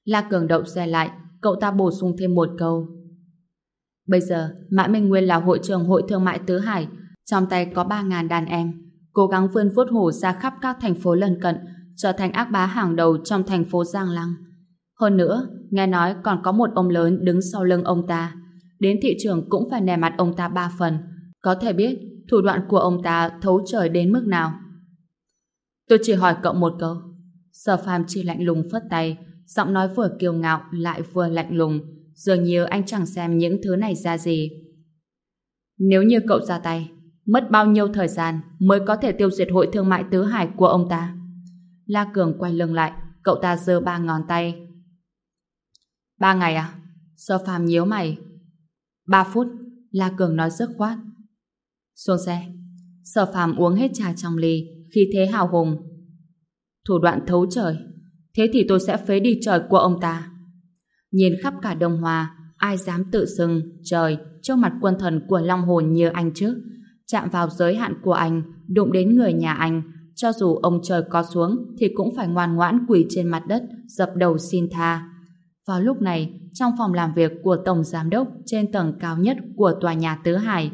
La Cường động xe lại, cậu ta bổ sung thêm một câu. Bây giờ, Mã Minh Nguyên là hội trưởng hội thương mại Tứ Hải, trong tay có 3.000 đàn em, cố gắng vươn vuốt hổ ra khắp các thành phố lân cận, trở thành ác bá hàng đầu trong thành phố Giang Lăng. Hơn nữa, nghe nói còn có một ông lớn đứng sau lưng ông ta. Đến thị trường cũng phải nè mặt ông ta ba phần. Có thể biết thủ đoạn của ông ta thấu trời đến mức nào. Tôi chỉ hỏi cậu một câu. Sở phàm chỉ lạnh lùng phất tay, giọng nói vừa kiêu ngạo lại vừa lạnh lùng, dường như anh chẳng xem những thứ này ra gì. Nếu như cậu ra tay, mất bao nhiêu thời gian mới có thể tiêu diệt hội thương mại tứ hải của ông ta? La Cường quay lưng lại, cậu ta giơ ba ngón tay. Ba ngày à? Sơ phàm nhíu mày. Ba phút, La Cường nói dứt khoát. Xuống xe. Sở phàm uống hết trà trong ly, khi thế hào hùng. Thủ đoạn thấu trời. Thế thì tôi sẽ phế đi trời của ông ta. Nhìn khắp cả đồng hòa, ai dám tự xưng trời trước mặt quân thần của long hồn như anh chứ? Chạm vào giới hạn của anh, đụng đến người nhà anh, cho dù ông trời có xuống thì cũng phải ngoan ngoãn quỳ trên mặt đất, dập đầu xin tha. Vào lúc này, trong phòng làm việc của Tổng Giám đốc trên tầng cao nhất của tòa nhà Tứ Hải,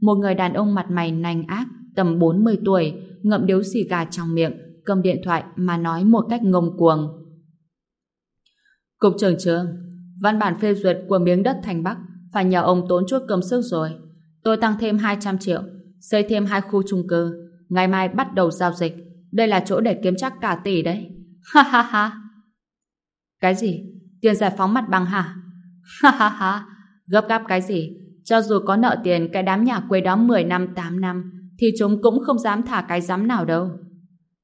một người đàn ông mặt mày nanh ác, tầm 40 tuổi, ngậm điếu xì gà trong miệng, cầm điện thoại mà nói một cách ngông cuồng. Cục trưởng trường, văn bản phê duyệt của miếng đất thành Bắc phải nhờ ông tốn chút công sức rồi. Tôi tăng thêm 200 triệu, xây thêm hai khu chung cư, ngày mai bắt đầu giao dịch. Đây là chỗ để kiếm chắc cả tỷ đấy. Ha ha ha. Cái gì? Tiền giải phóng mặt bằng hả? Ha ha ha, gấp gáp cái gì? Cho dù có nợ tiền cái đám nhà quê đó 10 năm 8 năm thì chúng cũng không dám thả cái dám nào đâu.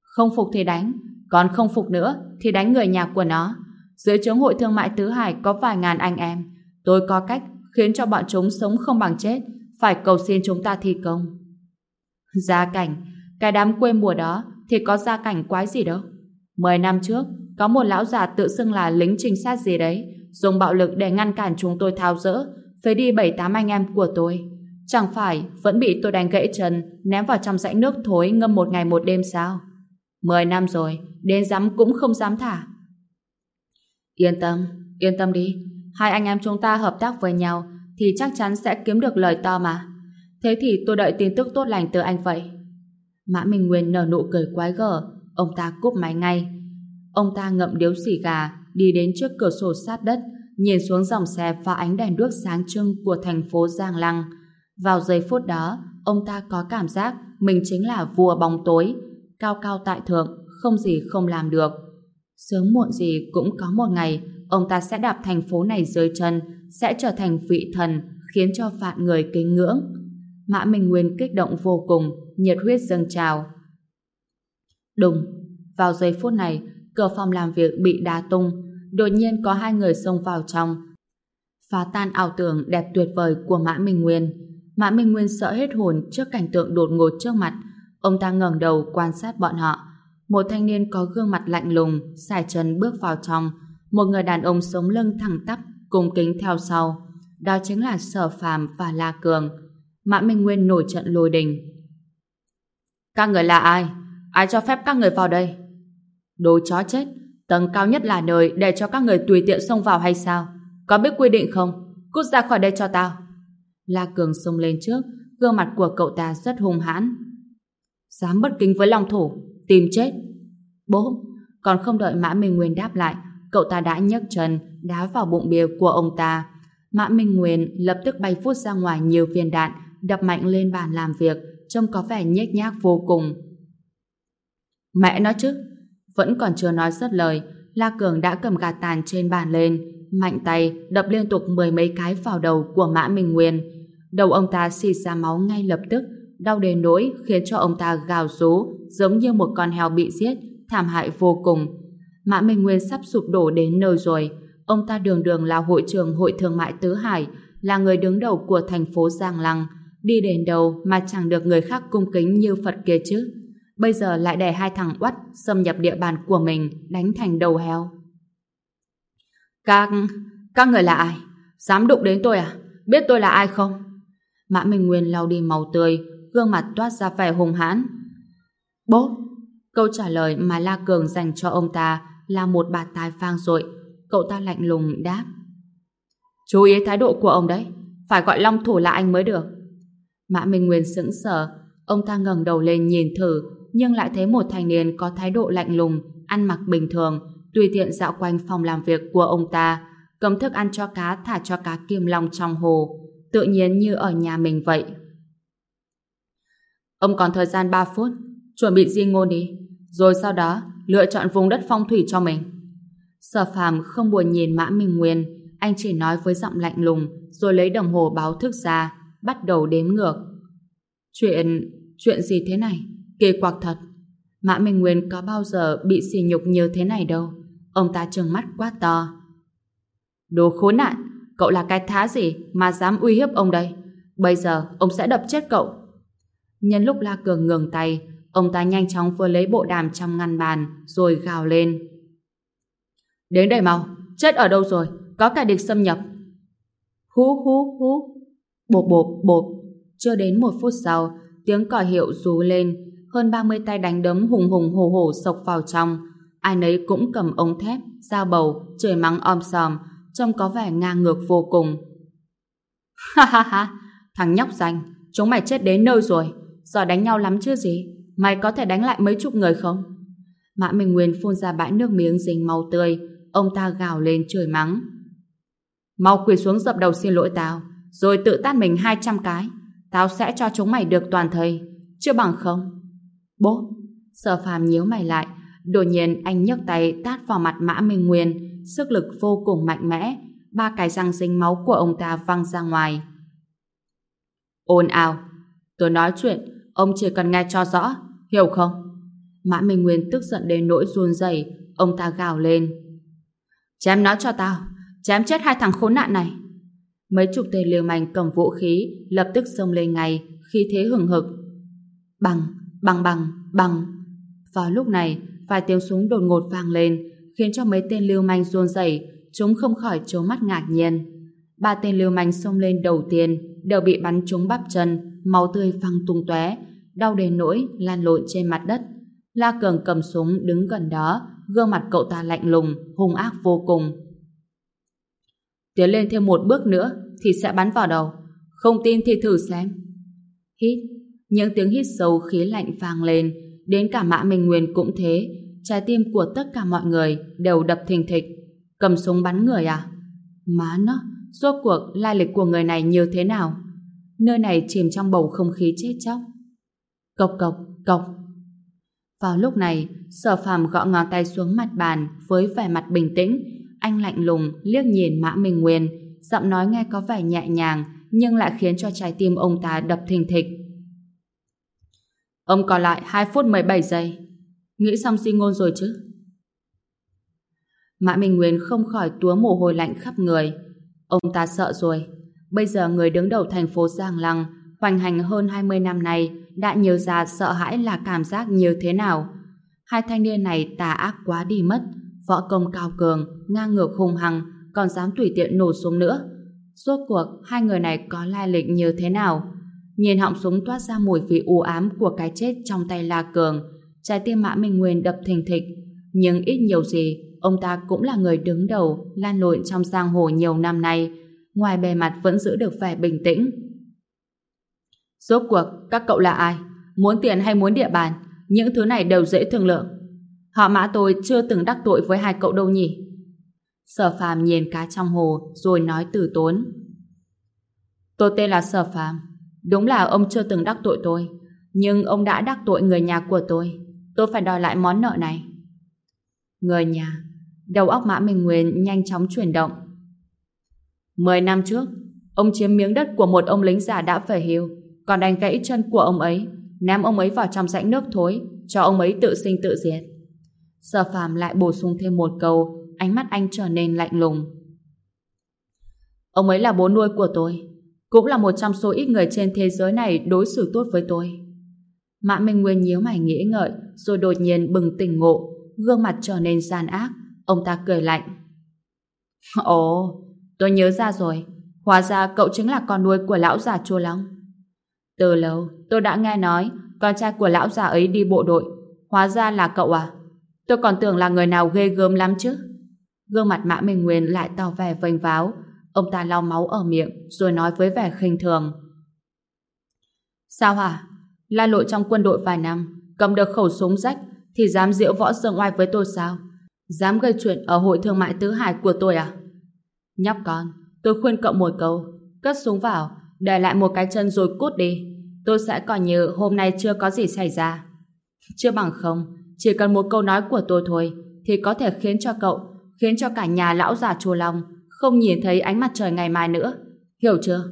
Không phục thì đánh, còn không phục nữa thì đánh người nhà của nó. Dưới chứng hội thương mại Tứ Hải có vài ngàn anh em. Tôi có cách khiến cho bọn chúng sống không bằng chết, phải cầu xin chúng ta thi công. Gia cảnh, cái đám quê mùa đó thì có gia cảnh quái gì đâu. Mười năm trước, có một lão già tự xưng là lính trinh sát gì đấy, dùng bạo lực để ngăn cản chúng tôi tháo rỡ, phế đi bảy tám anh em của tôi. Chẳng phải vẫn bị tôi đánh gãy chân, ném vào trong rãnh nước thối ngâm một ngày một đêm sao? Mười năm rồi, đến dám cũng không dám thả. Yên tâm, yên tâm đi. Hai anh em chúng ta hợp tác với nhau thì chắc chắn sẽ kiếm được lời to mà. Thế thì tôi đợi tin tức tốt lành từ anh vậy. Mã Minh Nguyên nở nụ cười quái gở, ông ta cúp máy ngay. Ông ta ngậm điếu xì gà, đi đến trước cửa sổ sát đất, nhìn xuống dòng xe và ánh đèn đuốc sáng trưng của thành phố Giang Lăng. Vào giây phút đó, ông ta có cảm giác mình chính là vua bóng tối, cao cao tại thượng, không gì không làm được. Sớm muộn gì cũng có một ngày ông ta sẽ đạp thành phố này dưới chân, sẽ trở thành vị thần khiến cho vạn người kính ngưỡng. Mã Minh Nguyên kích động vô cùng, nhiệt huyết dâng trào. Đúng, vào giây phút này, cửa phòng làm việc bị đá tung, đột nhiên có hai người xông vào trong, phá tan ảo tưởng đẹp tuyệt vời của Mã Minh Nguyên. Mã Minh Nguyên sợ hết hồn trước cảnh tượng đột ngột trước mặt. Ông ta ngẩng đầu quan sát bọn họ. Một thanh niên có gương mặt lạnh lùng, xài chân bước vào trong. Một người đàn ông sống lưng thẳng tắp, cùng kính theo sau. Đó chính là Sở Phàm và La Cường. Mã Minh Nguyên nổi trận lôi đình. Các người là ai? Ai cho phép các người vào đây? Đồ chó chết, tầng cao nhất là nơi để cho các người tùy tiện xông vào hay sao? Có biết quy định không? Cút ra khỏi đây cho tao. La Cường xông lên trước, gương mặt của cậu ta rất hung hãn. Dám bất kính với Long Thủ, tìm chết. Bố, còn không đợi Mã Minh Nguyên đáp lại, cậu ta đã nhấc chân, đá vào bụng bia của ông ta. Mã Minh Nguyên lập tức bay phút ra ngoài nhiều viên đạn, đập mạnh lên bàn làm việc, trông có vẻ nhếch nhác vô cùng. Mẹ nói chứ, vẫn còn chưa nói rất lời, La Cường đã cầm gạt tàn trên bàn lên, mạnh tay đập liên tục mười mấy cái vào đầu của Mã Minh Nguyên. Đầu ông ta xì ra máu ngay lập tức, đau đến nỗi khiến cho ông ta gào rú giống như một con heo bị giết, thảm hại vô cùng. Mã Minh Nguyên sắp sụp đổ đến nơi rồi. Ông ta đường đường là hội trưởng hội thương mại Tứ Hải, là người đứng đầu của thành phố Giang Lăng. Đi đến đâu mà chẳng được người khác cung kính như Phật kia chứ. Bây giờ lại để hai thằng oắt xâm nhập địa bàn của mình đánh thành đầu heo. Các... các người là ai? Dám đụng đến tôi à? Biết tôi là ai không? Mã Minh Nguyên lau đi màu tươi, gương mặt toát ra vẻ hung hãn. Bố! Câu trả lời mà La Cường dành cho ông ta là một bà tài phang dội. Cậu ta lạnh lùng đáp. Chú ý thái độ của ông đấy. Phải gọi Long Thủ là anh mới được. Mã Minh Nguyên sững sờ. Ông ta ngẩng đầu lên nhìn thử, nhưng lại thấy một thanh niên có thái độ lạnh lùng, ăn mặc bình thường, tùy tiện dạo quanh phòng làm việc của ông ta, cầm thức ăn cho cá thả cho cá kim long trong hồ, tự nhiên như ở nhà mình vậy. Ông còn thời gian 3 phút, chuẩn bị di ngôn đi, rồi sau đó lựa chọn vùng đất phong thủy cho mình. Sở phàm không buồn nhìn Mã Minh Nguyên, anh chỉ nói với giọng lạnh lùng, rồi lấy đồng hồ báo thức ra, bắt đầu đếm ngược. Chuyện... chuyện gì thế này? Kỳ quặc thật. Mã Minh Nguyên có bao giờ bị sỉ nhục như thế này đâu. Ông ta trừng mắt quá to. Đồ khốn nạn, cậu là cái thá gì mà dám uy hiếp ông đây? Bây giờ ông sẽ đập chết cậu. Nhân lúc La Cường ngừng tay, ông ta nhanh chóng vừa lấy bộ đàm trong ngăn bàn rồi gào lên. Đến đây mau, chết ở đâu rồi? Có kẻ địch xâm nhập. Hú hú hú. Bộp bộp bộp. Chưa đến một phút sau, tiếng còi hiệu rú lên. Hơn 30 tay đánh đấm hùng hùng hổ hổ sộc vào trong ai nấy cũng cầm ống thép, dao bầu, chửi mắng om sòm, trông có vẻ ngang ngược vô cùng. Ha ha ha, thằng nhóc danh, chúng mày chết đến nơi rồi, giờ đánh nhau lắm chứ gì, mày có thể đánh lại mấy chục người không? Mã Minh Nguyên phun ra bãi nước miếng dính màu tươi, ông ta gào lên chửi mắng. Mau quỳ xuống dập đầu xin lỗi tao, rồi tự tát mình 200 cái, tao sẽ cho chúng mày được toàn thầy chưa bằng không? Bố, sở phàm nhíu mày lại, Đột nhiên anh nhấc tay tát vào mặt Mã Minh Nguyên, sức lực vô cùng mạnh mẽ, ba cái răng dính máu của ông ta văng ra ngoài. Ôn ào, tôi nói chuyện, ông chỉ cần nghe cho rõ, hiểu không? Mã Minh Nguyên tức giận đến nỗi run rẩy, ông ta gào lên. Chém nó cho tao, chém chết hai thằng khốn nạn này. Mấy chục tên liều manh cầm vũ khí lập tức xông lên ngay khi thế hừng hực. Bằng, bằng bằng, bằng. Vào lúc này, vài tiếng súng đột ngột vang lên, khiến cho mấy tên lưu manh run rẩy, chúng không khỏi trố mắt ngạc nhiên. Ba tên lưu manh xông lên đầu tiên đều bị bắn trúng bắp chân, máu tươi văng tung tóe, đau đến nỗi lan lộn trên mặt đất. La Cường cầm súng đứng gần đó, gương mặt cậu ta lạnh lùng, hung ác vô cùng. Tiến lên thêm một bước nữa thì sẽ bắn vào đầu. Không tin thì thử xem. Hít. Những tiếng hít sâu khí lạnh vang lên, đến cả Mã Minh Nguyên cũng thế, trái tim của tất cả mọi người đều đập thình thịch. Cầm súng bắn người à? Má nó, rốt cuộc lai lịch của người này như thế nào? Nơi này chìm trong bầu không khí chết chóc. Cộc cộc, cộc. Vào lúc này, sở phàm gõ ngón tay xuống mặt bàn với vẻ mặt bình tĩnh. Anh lạnh lùng liếc nhìn Mã Minh Nguyên, giọng nói nghe có vẻ nhẹ nhàng nhưng lại khiến cho trái tim ông ta đập thình thịch. Ông còn lại 2 phút 17 giây. Nghĩ xong xin ngôn rồi chứ? Mã Minh Nguyên không khỏi túa mồ hôi lạnh khắp người. Ông ta sợ rồi. Bây giờ người đứng đầu thành phố Giang Lăng hoành hành hơn 20 năm nay đã nhớ ra sợ hãi là cảm giác như thế nào. Hai thanh niên này tà ác quá đi mất. Võ công cao cường, ngang ngược hung hăng, còn dám tùy tiện nổ súng nữa. Rốt cuộc, hai người này có lai lịch như thế nào? Nhìn họng súng toát ra mùi vị u ám của cái chết trong tay La Cường, trái tim Mã Minh Nguyên đập thình thịch. Nhưng ít nhiều gì, ông ta cũng là người đứng đầu, lan lộn trong giang hồ nhiều năm nay, ngoài bề mặt vẫn giữ được vẻ bình tĩnh. Rốt cuộc, các cậu là ai? Muốn tiền hay muốn địa bàn? Những thứ này đều dễ thương lượng. Họ mã tôi chưa từng đắc tội với hai cậu đâu nhỉ? Sở phàm nhìn cá trong hồ rồi nói từ tốn. Tôi tên là Sở phàm. Đúng là ông chưa từng đắc tội tôi. Nhưng ông đã đắc tội người nhà của tôi. Tôi phải đòi lại món nợ này. Người nhà. Đầu óc Mã Minh Nguyên nhanh chóng chuyển động. Mười năm trước, ông chiếm miếng đất của một ông lính già đã về hưu, còn đánh gãy chân của ông ấy, ném ông ấy vào trong rãnh nước thối, cho ông ấy tự sinh tự diệt. Sở phàm lại bổ sung thêm một câu, ánh mắt anh trở nên lạnh lùng. Ông ấy là bố nuôi của tôi, cũng là một trong số ít người trên thế giới này đối xử tốt với tôi. Mã Minh Nguyên nhíu mày nghĩ ngợi, rồi đột nhiên bừng tỉnh ngộ, gương mặt trở nên gian ác, ông ta cười lạnh. Ồ, tôi nhớ ra rồi, hóa ra cậu chính là con nuôi của lão già Chua lắm. Từ lâu, tôi đã nghe nói con trai của lão già ấy đi bộ đội, hóa ra là cậu à? Tôi còn tưởng là người nào ghê gớm lắm chứ. Gương mặt Mã Minh Nguyên lại tỏ vẻ vênh váo, ông ta lau máu ở miệng rồi nói với vẻ khinh thường. Sao hả? La lội trong quân đội vài năm, cầm được khẩu súng rách thì dám diễu võ dương oai với tôi sao? Dám gây chuyện ở hội thương mại tứ hải của tôi à? Nhóc con, tôi khuyên cậu một câu, cất súng vào, để lại một cái chân rồi cút đi. Tôi sẽ coi như hôm nay chưa có gì xảy ra. Chưa bằng không, chỉ cần một câu nói của tôi thôi thì có thể khiến cho cậu, khiến cho cả nhà lão già chùa lòng không nhìn thấy ánh mặt trời ngày mai nữa. Hiểu chưa?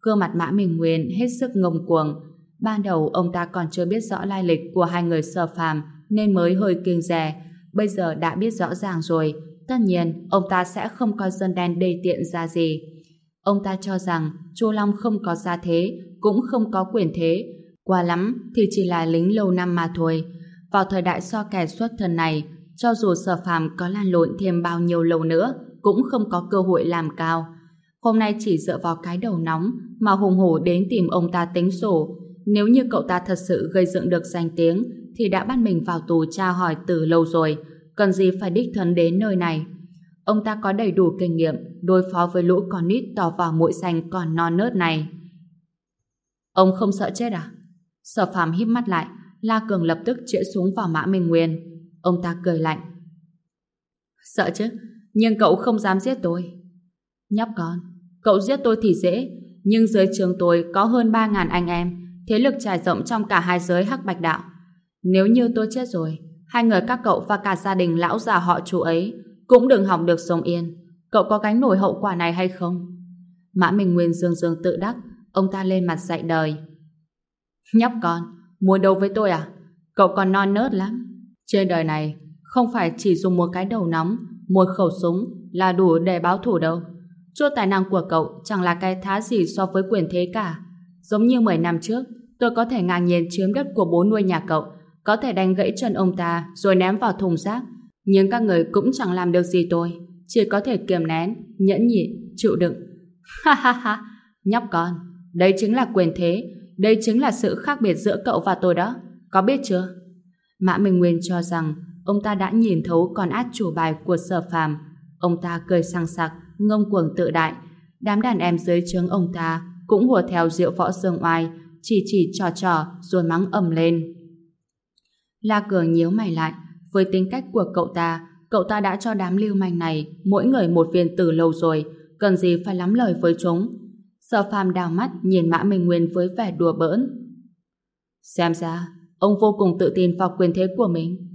Gương mặt Mã Minh Nguyên hết sức ngông cuồng. Ban đầu ông ta còn chưa biết rõ lai lịch của hai người sở phàm nên mới hơi kiêng rè. Bây giờ đã biết rõ ràng rồi. Tất nhiên, ông ta sẽ không coi dân đen đầy tiện ra gì. Ông ta cho rằng Chu Long không có gia thế, cũng không có quyền thế. Qua lắm thì chỉ là lính lâu năm mà thôi. Vào thời đại so kẻ xuất thân này, cho dù sở phàm có lan lộn thêm bao nhiêu lâu nữa, cũng không có cơ hội làm cao. Hôm nay chỉ dựa vào cái đầu nóng mà hùng hổ đến tìm ông ta tính sổ. Nếu như cậu ta thật sự gây dựng được danh tiếng, thì đã bắt mình vào tù tra hỏi từ lâu rồi, cần gì phải đích thân đến nơi này. Ông ta có đầy đủ kinh nghiệm đối phó với lũ con nít tỏ vào mũi xanh còn non nớt này. Ông không sợ chết à? Sở phàm híp mắt lại, La Cường lập tức chĩa súng vào Mã Minh Nguyên. Ông ta cười lạnh. Sợ chứ, nhưng cậu không dám giết tôi. Nhóc con, cậu giết tôi thì dễ, nhưng dưới trường tôi có hơn 3.000 anh em, thế lực trải rộng trong cả hai giới hắc bạch đạo. Nếu như tôi chết rồi, hai người các cậu và cả gia đình lão già họ chủ ấy cũng đừng hỏng được sống yên. Cậu có gánh nổi hậu quả này hay không? Mã Minh Nguyên dương dương tự đắc, ông ta lên mặt dạy đời. Nhóc con, muốn đấu với tôi à? Cậu còn non nớt lắm. Trên đời này, không phải chỉ dùng một cái đầu nóng, một khẩu súng là đủ để báo thủ đâu. Chút tài năng của cậu chẳng là cái thá gì so với quyền thế cả. Giống như 10 năm trước, tôi có thể ngang nhiên chiếm đất của bố nuôi nhà cậu, có thể đánh gãy chân ông ta rồi ném vào thùng rác. Nhưng các người cũng chẳng làm được gì tôi, chỉ có thể kiềm nén, nhẫn nhịn, chịu đựng. Ha ha ha, nhóc con, đây chính là quyền thế, đây chính là sự khác biệt giữa cậu và tôi đó, có biết chưa? Mã Minh Nguyên cho rằng ông ta đã nhìn thấu con át chủ bài của sở phàm. Ông ta cười sang sặc, ngông cuồng tự đại. Đám đàn em dưới trướng ông ta cũng hùa theo rượu võ dương oai, chỉ chỉ trò trò rồi mắng ầm lên. La Cường nhíu mày lại, với tính cách của cậu ta, cậu ta đã cho đám lưu manh này mỗi người một viên từ lâu rồi, cần gì phải lắm lời với chúng. Sở phàm đào mắt nhìn Mã Minh Nguyên với vẻ đùa bỡn. Xem ra, Ông vô cùng tự tin vào quyền thế của mình.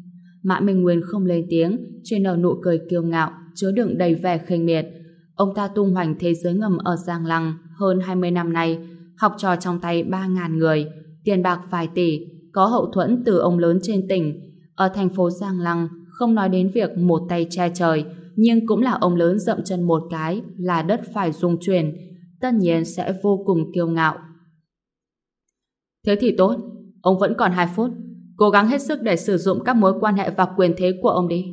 Mã Minh Nguyên không lên tiếng, chỉ nở nụ cười kiêu ngạo, chứa đựng đầy vẻ khinh miệt. Ông ta tung hoành thế giới ngầm ở Giang Lăng hơn 20 năm nay, học trò trong tay 3.000 người, tiền bạc vài tỷ, có hậu thuẫn từ ông lớn trên tỉnh. Ở thành phố Giang Lăng, không nói đến việc một tay che trời, nhưng cũng là ông lớn dậm chân một cái là đất phải dung chuyển, tất nhiên sẽ vô cùng kiêu ngạo. Thế thì tốt, ông vẫn còn 2 phút, cố gắng hết sức để sử dụng các mối quan hệ và quyền thế của ông đi.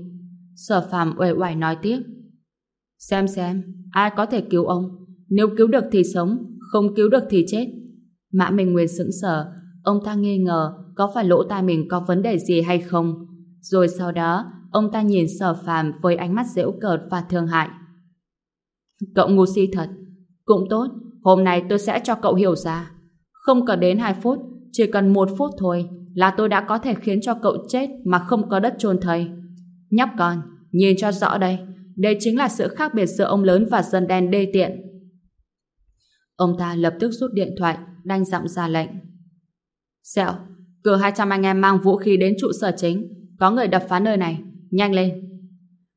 Sở phàm uể oải nói tiếp. Xem xem, ai có thể cứu ông? Nếu cứu được thì sống, không cứu được thì chết. Mã Minh Nguyên sững sờ, ông ta nghi ngờ có phải lỗ tai mình có vấn đề gì hay không. Rồi sau đó, ông ta nhìn sở phàm với ánh mắt dễu cợt và thương hại. Cậu ngu si thật. Cũng tốt, hôm nay tôi sẽ cho cậu hiểu ra. Không cần đến 2 phút, chỉ cần một phút thôi là tôi đã có thể khiến cho cậu chết mà không có đất chôn thây. Nhóc con, nhìn cho rõ đây. Đây chính là sự khác biệt giữa ông lớn và dân đen đê tiện. Ông ta lập tức rút điện thoại, đanh dặm ra lệnh. Sẹo, cử 200 anh em mang vũ khí đến trụ sở chính. Có người đập phá nơi này. Nhanh lên.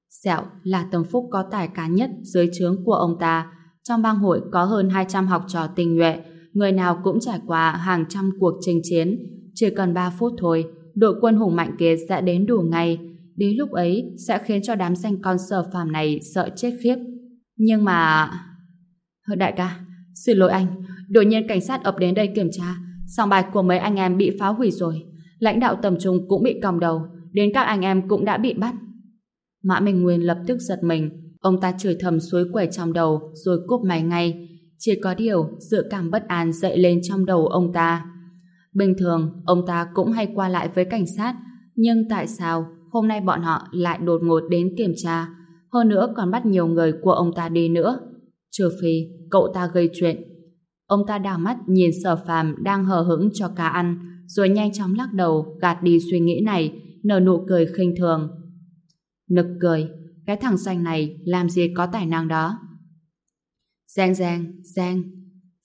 Sẹo là tầm phúc có tài cá nhất dưới trướng của ông ta. Trong bang hội có hơn 200 học trò tình nhuệ, người nào cũng trải qua hàng trăm cuộc trình chiến. Chỉ cần 3 phút thôi, đội quân hùng mạnh kia sẽ đến đủ ngày. Đến lúc ấy sẽ khiến cho đám danh con sở phàm này sợ chết khiếp. Nhưng mà... Đại ca, xin lỗi anh, đột nhiên cảnh sát ập đến đây kiểm tra, sòng bài của mấy anh em bị phá hủy rồi. Lãnh đạo tầm trung cũng bị còng đầu, đến các anh em cũng đã bị bắt. Mã Minh Nguyên lập tức giật mình, ông ta chửi thầm suối quẩy trong đầu rồi cúp máy ngay. Chỉ có điều dự cảm bất an dậy lên trong đầu ông ta. Bình thường, ông ta cũng hay qua lại với cảnh sát, nhưng tại sao hôm nay bọn họ lại đột ngột đến kiểm tra, hơn nữa còn bắt nhiều người của ông ta đi nữa. Trừ phi cậu ta gây chuyện. Ông ta đào mắt nhìn sở phàm đang hờ hững cho cá ăn, rồi nhanh chóng lắc đầu gạt đi suy nghĩ này, nở nụ cười khinh thường. Nực cười, cái thằng xanh này làm gì có tài năng đó. Giang Giang, Giang.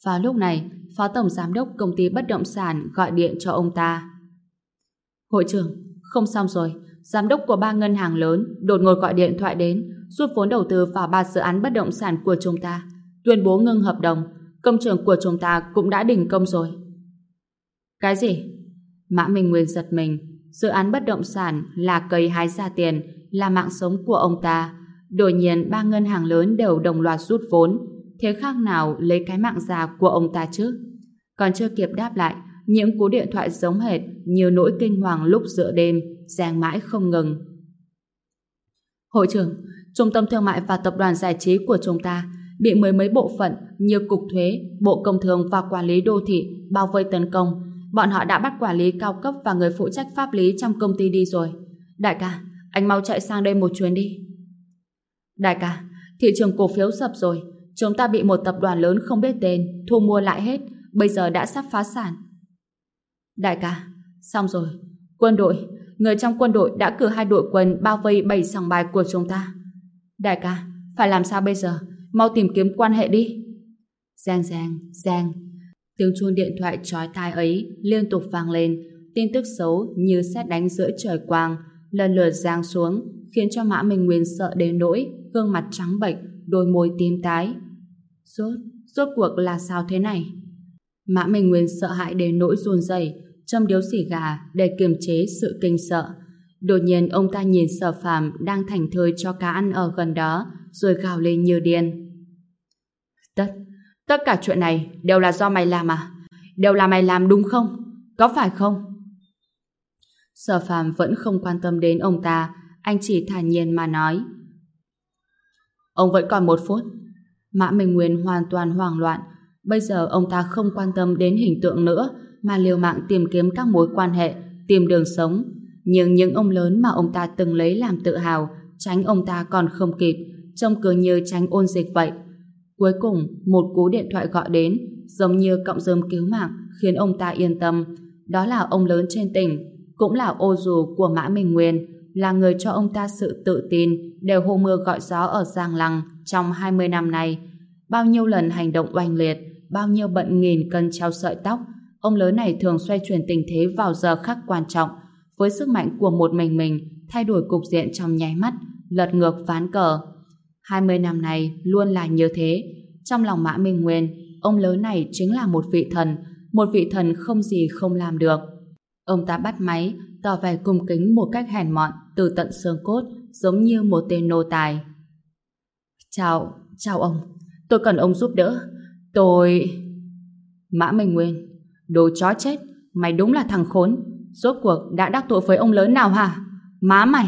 Vào lúc này, Phó Tổng Giám đốc công ty bất động sản gọi điện cho ông ta. Hội trưởng, không xong rồi. Giám đốc của ba ngân hàng lớn đột ngột gọi điện thoại đến rút vốn đầu tư vào ba dự án bất động sản của chúng ta. Tuyên bố ngưng hợp đồng. Công trường của chúng ta cũng đã đình công rồi. Cái gì? Mã Minh Nguyên giật mình. Dự án bất động sản là cây hái ra tiền, là mạng sống của ông ta. Đột nhiên ba ngân hàng lớn đều đồng loạt rút vốn. Thế khác nào lấy cái mạng già của ông ta chứ? Còn chưa kịp đáp lại, những cú điện thoại giống hệt như nỗi kinh hoàng lúc giữa đêm, giang mãi không ngừng. Hội trưởng, Trung tâm Thương mại và Tập đoàn Giải trí của chúng ta bị mười mấy bộ phận như Cục Thuế, Bộ Công Thương và Quản lý Đô thị bao vây tấn công. Bọn họ đã bắt quản lý cao cấp và người phụ trách pháp lý trong công ty đi rồi. Đại ca, anh mau chạy sang đây một chuyến đi. Đại ca, thị trường cổ phiếu sập rồi. Chúng ta bị một tập đoàn lớn không biết tên thu mua lại hết, bây giờ đã sắp phá sản. Đại ca, xong rồi. Quân đội, người trong quân đội đã cử hai đội quân bao vây bảy sòng bài của chúng ta. Đại ca, phải làm sao bây giờ? Mau tìm kiếm quan hệ đi. Giang giang, giang. Tiếng chuông điện thoại trói tai ấy liên tục vang lên, tin tức xấu như xét đánh giữa trời quang, lần lượt giang xuống, khiến cho Mã Minh Nguyên sợ đến nỗi, gương mặt trắng bệch, đôi môi tím tái. Rốt, rốt cuộc là sao thế này? Mã Minh Nguyên sợ hãi đến nỗi run rẩy, châm điếu xì gà để kiềm chế sự kinh sợ. Đột nhiên ông ta nhìn sở phàm đang thành thơi cho cá ăn ở gần đó, rồi gào lên như điên. Tất, tất cả chuyện này đều là do mày làm à? Đều là mày làm đúng không? Có phải không? Sở phàm vẫn không quan tâm đến ông ta, anh chỉ thản nhiên mà nói. Ông vẫn còn một phút. Mã Minh Nguyên hoàn toàn hoảng loạn. Bây giờ ông ta không quan tâm đến hình tượng nữa, mà liều mạng tìm kiếm các mối quan hệ, tìm đường sống. Nhưng những ông lớn mà ông ta từng lấy làm tự hào, tránh ông ta còn không kịp, trông cứ như tránh ôn dịch vậy. Cuối cùng, một cú điện thoại gọi đến, giống như cọng rơm cứu mạng, khiến ông ta yên tâm. Đó là ông lớn trên tỉnh, cũng là ô dù của Mã Minh Nguyên, là người cho ông ta sự tự tin đều hô mưa gọi gió ở Giang Lăng trong 20 năm nay. Bao nhiêu lần hành động oanh liệt, bao nhiêu bận nghìn cân treo sợi tóc, ông lớn này thường xoay chuyển tình thế vào giờ khắc quan trọng, với sức mạnh của một mình mình thay đổi cục diện trong nháy mắt, lật ngược ván cờ. 20 năm này luôn là như thế. Trong lòng Mã Minh Nguyên, ông lớn này chính là một vị thần, một vị thần không gì không làm được. Ông ta bắt máy, tỏ vẻ cung kính một cách hèn mọn từ tận xương cốt, giống như một tên nô tài. Chào, chào ông. Tôi cần ông giúp đỡ. Tôi... Mã Minh Nguyên, đồ chó chết, mày đúng là thằng khốn. Rốt cuộc đã đắc tội với ông lớn nào hả? Má mày!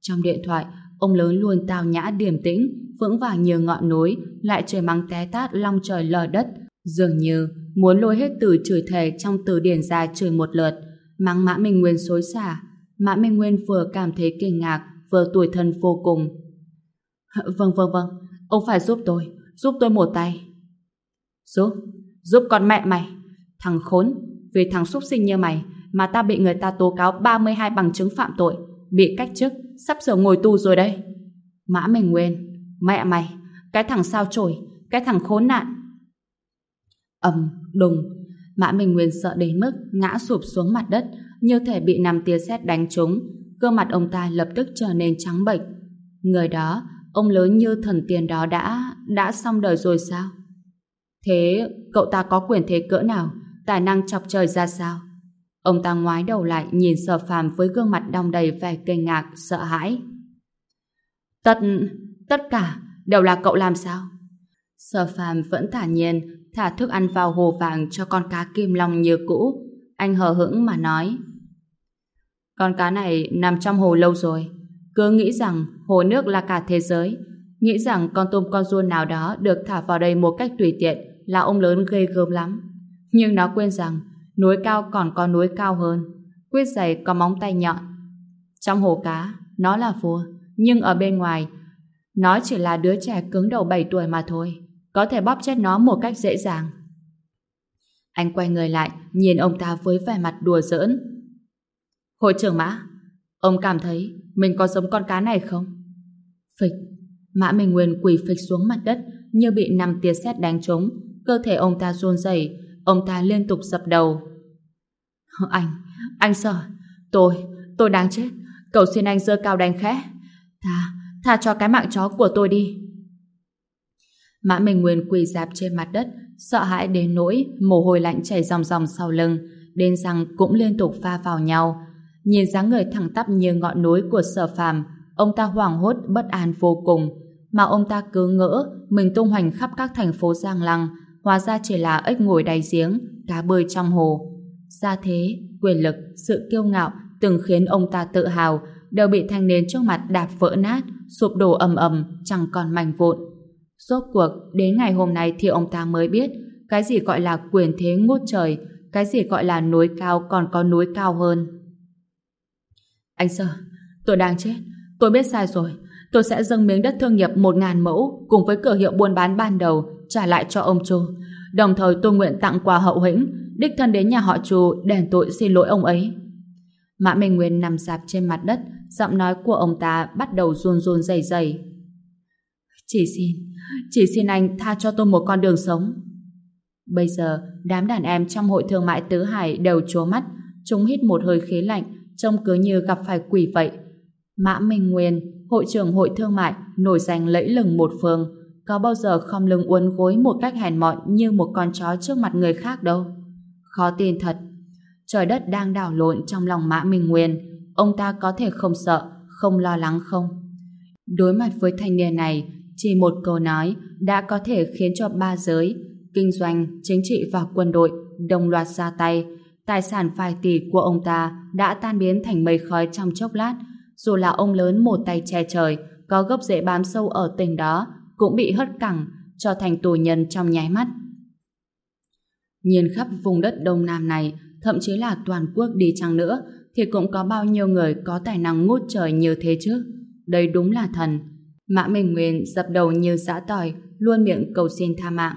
Trong điện thoại, ông lớn luôn tào nhã điềm tĩnh, vững vàng như ngọn núi, lại trời mắng té tát long trời lở đất, dường như muốn lôi hết từ chửi thề trong từ điển ra chửi một lượt, mắng Mã Minh Nguyên xối xả. Mã Minh Nguyên vừa cảm thấy kinh ngạc, vừa tuổi thân vô cùng. Vâng vâng vâng, ông phải giúp tôi, giúp tôi một tay. Giúp? Giúp con mẹ mày. Thằng khốn, vì thằng súc sinh như mày mà ta bị người ta tố cáo 32 bằng chứng phạm tội, bị cách chức, sắp sửa ngồi tù rồi đây. Mã Minh Nguyên, mẹ mày, cái thằng sao chổi, cái thằng khốn nạn. ầm, đùng, Mã Minh Nguyên sợ đến mức ngã sụp xuống mặt đất, như thể bị nằm tia sét đánh trúng, gương mặt ông ta lập tức trở nên trắng bệch. Người đó, ông lớn như thần tiền đó đã đã xong đời rồi sao? Thế cậu ta có quyền thế cỡ nào, tài năng chọc trời ra sao? Ông ta ngoái đầu lại nhìn sở phàm với gương mặt đong đầy vẻ kinh ngạc, sợ hãi. Tất, tất cả đều là cậu làm sao? Sở phàm vẫn thả nhiên, thả thức ăn vào hồ vàng cho con cá kim long như cũ. Anh hờ hững mà nói. Con cá này nằm trong hồ lâu rồi. Cứ nghĩ rằng hồ nước là cả thế giới. Nghĩ rằng con tôm con run nào đó được thả vào đây một cách tùy tiện là ông lớn ghê gớm lắm. Nhưng nó quên rằng núi cao còn có núi cao hơn. Quyết giày có móng tay nhọn. Trong hồ cá, nó là vua. Nhưng ở bên ngoài, nó chỉ là đứa trẻ cứng đầu 7 tuổi mà thôi. Có thể bóp chết nó một cách dễ dàng. Anh quay người lại, nhìn ông ta với vẻ mặt đùa giỡn. Hội trưởng Mã, ông cảm thấy mình có giống con cá này không? Phịch, Mã Minh Nguyên quỳ phịch xuống mặt đất như bị nằm tia sét đánh trúng. Cơ thể ông ta run rẩy, ông ta liên tục dập đầu. Anh, anh sợ, tôi, tôi đáng chết. Cầu xin anh dơ cao đánh khẽ. Tha, tha cho cái mạng chó của tôi đi. Mã Minh Nguyên quỳ dạp trên mặt đất, sợ hãi đến nỗi mồ hôi lạnh chảy ròng ròng sau lưng, đến răng cũng liên tục pha vào nhau. Nhìn dáng người thẳng tắp như ngọn núi của sở phàm, ông ta hoảng hốt bất an vô cùng, mà ông ta cứ ngỡ mình tung hoành khắp các thành phố Giang Lăng, hóa ra chỉ là ếch ngồi đáy giếng, cá bơi trong hồ. Gia thế, quyền lực, sự kiêu ngạo từng khiến ông ta tự hào, đều bị thanh niên trước mặt đạp vỡ nát, sụp đổ ầm ầm, chẳng còn mảnh vụn. Rốt cuộc, đến ngày hôm nay thì ông ta mới biết cái gì gọi là quyền thế ngút trời, cái gì gọi là núi cao còn có núi cao hơn. Anh Sơ, tôi đang chết. Tôi biết sai rồi. Tôi sẽ dâng miếng đất thương nghiệp một ngàn mẫu cùng với cửa hiệu buôn bán ban đầu trả lại cho ông Chu. Đồng thời tôi nguyện tặng quà hậu hĩnh đích thân đến nhà họ Chu đền tội xin lỗi ông ấy. Mã Minh Nguyên nằm sạp trên mặt đất giọng nói của ông ta bắt đầu run run rẩy rẩy. Chỉ xin, chỉ xin anh tha cho tôi một con đường sống. Bây giờ, đám đàn em trong hội thương mại Tứ Hải đều chố mắt, chúng hít một hơi khí lạnh, trông cứ như gặp phải quỷ vậy. Mã Minh Nguyên, hội trưởng hội thương mại, nổi danh lẫy lừng một phương, có bao giờ không lưng uốn gối một cách hèn mọn như một con chó trước mặt người khác đâu. Khó tin thật. Trời đất đang đảo lộn trong lòng Mã Minh Nguyên, ông ta có thể không sợ, không lo lắng không? Đối mặt với thanh niên này, chỉ một câu nói đã có thể khiến cho ba giới, kinh doanh, chính trị và quân đội đồng loạt ra tay. Tài sản vài tỷ của ông ta đã tan biến thành mây khói trong chốc lát. Dù là ông lớn một tay che trời, có gốc rễ bám sâu ở tỉnh đó, cũng bị hất cẳng, cho thành tù nhân trong nháy mắt. Nhìn khắp vùng đất Đông Nam này, thậm chí là toàn quốc đi chăng nữa, thì cũng có bao nhiêu người có tài năng ngút trời như thế chứ. Đây đúng là thần. Mã Minh Nguyên dập đầu như giã tỏi, luôn miệng cầu xin tha mạng.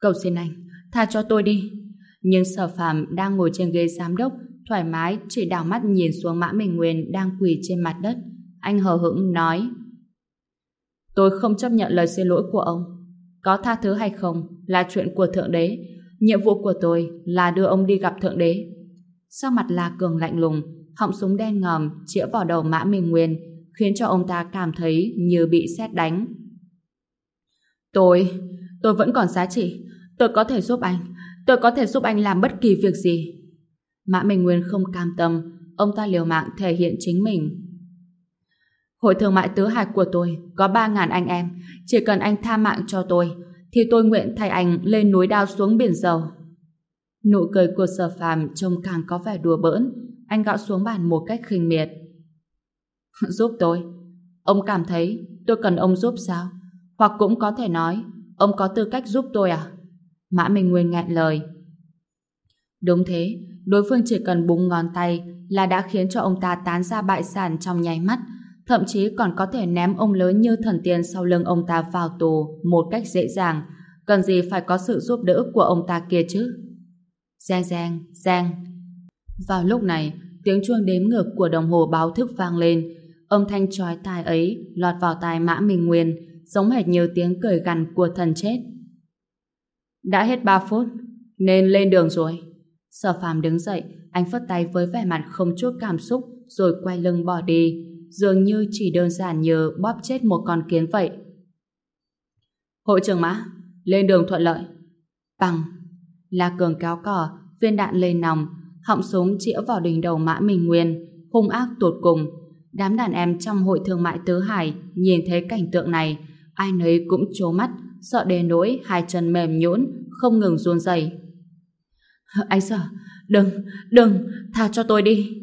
Cầu xin anh, tha cho tôi đi. Nhưng sở phàm đang ngồi trên ghế giám đốc, thoải mái chỉ đảo mắt nhìn xuống Mã Minh Nguyên đang quỳ trên mặt đất. Anh hờ hững nói Tôi không chấp nhận lời xin lỗi của ông. Có tha thứ hay không là chuyện của Thượng Đế. nhiệm vụ của tôi là đưa ông đi gặp Thượng Đế. Sau mặt La Cường lạnh lùng, họng súng đen ngòm chĩa vào đầu Mã Minh Nguyên, khiến cho ông ta cảm thấy như bị sét đánh. Tôi, tôi vẫn còn giá trị. Tôi có thể giúp anh. Tôi có thể giúp anh làm bất kỳ việc gì. Mã Minh Nguyên không cam tâm, ông ta liều mạng thể hiện chính mình. Hội thương mại tứ hải của tôi có 3.000 anh em. Chỉ cần anh tha mạng cho tôi, thì tôi nguyện thay anh lên núi đao xuống biển dầu. Nụ cười của sở phàm trông càng có vẻ đùa bỡn. Anh gõ xuống bàn một cách khinh miệt. giúp tôi. Ông cảm thấy tôi cần ông giúp sao? Hoặc cũng có thể nói, ông có tư cách giúp tôi à? Mã Minh Nguyên nghẹn lời. Đúng thế, đối phương chỉ cần búng ngón tay là đã khiến cho ông ta tán ra bại sản trong nháy mắt, thậm chí còn có thể ném ông lớn như thần tiên sau lưng ông ta vào tù một cách dễ dàng, cần gì phải có sự giúp đỡ của ông ta kia chứ? Giang giang, giang. Vào lúc này, tiếng chuông đếm ngược của đồng hồ báo thức vang lên, âm thanh chói tai ấy lọt vào tai Mã Minh Nguyên, giống hệt như tiếng cười gằn của thần chết. Đã hết 3 phút, nên lên đường rồi. Sở phàm đứng dậy, anh phất tay với vẻ mặt không chút cảm xúc, rồi quay lưng bỏ đi, dường như chỉ đơn giản nhờ bóp chết một con kiến vậy. Hội trưởng Mã, lên đường thuận lợi. Bằng, La Cường kéo cỏ, viên đạn lên nòng, họng súng chĩa vào đỉnh đầu Mã Minh Nguyên, hung ác tột cùng. Đám đàn em trong hội thương mại Tứ Hải nhìn thấy cảnh tượng này, ai nấy cũng trố mắt, sợ đến nỗi hai chân mềm nhũn, không ngừng run rẩy. Anh sợ, đừng, đừng, tha cho tôi đi.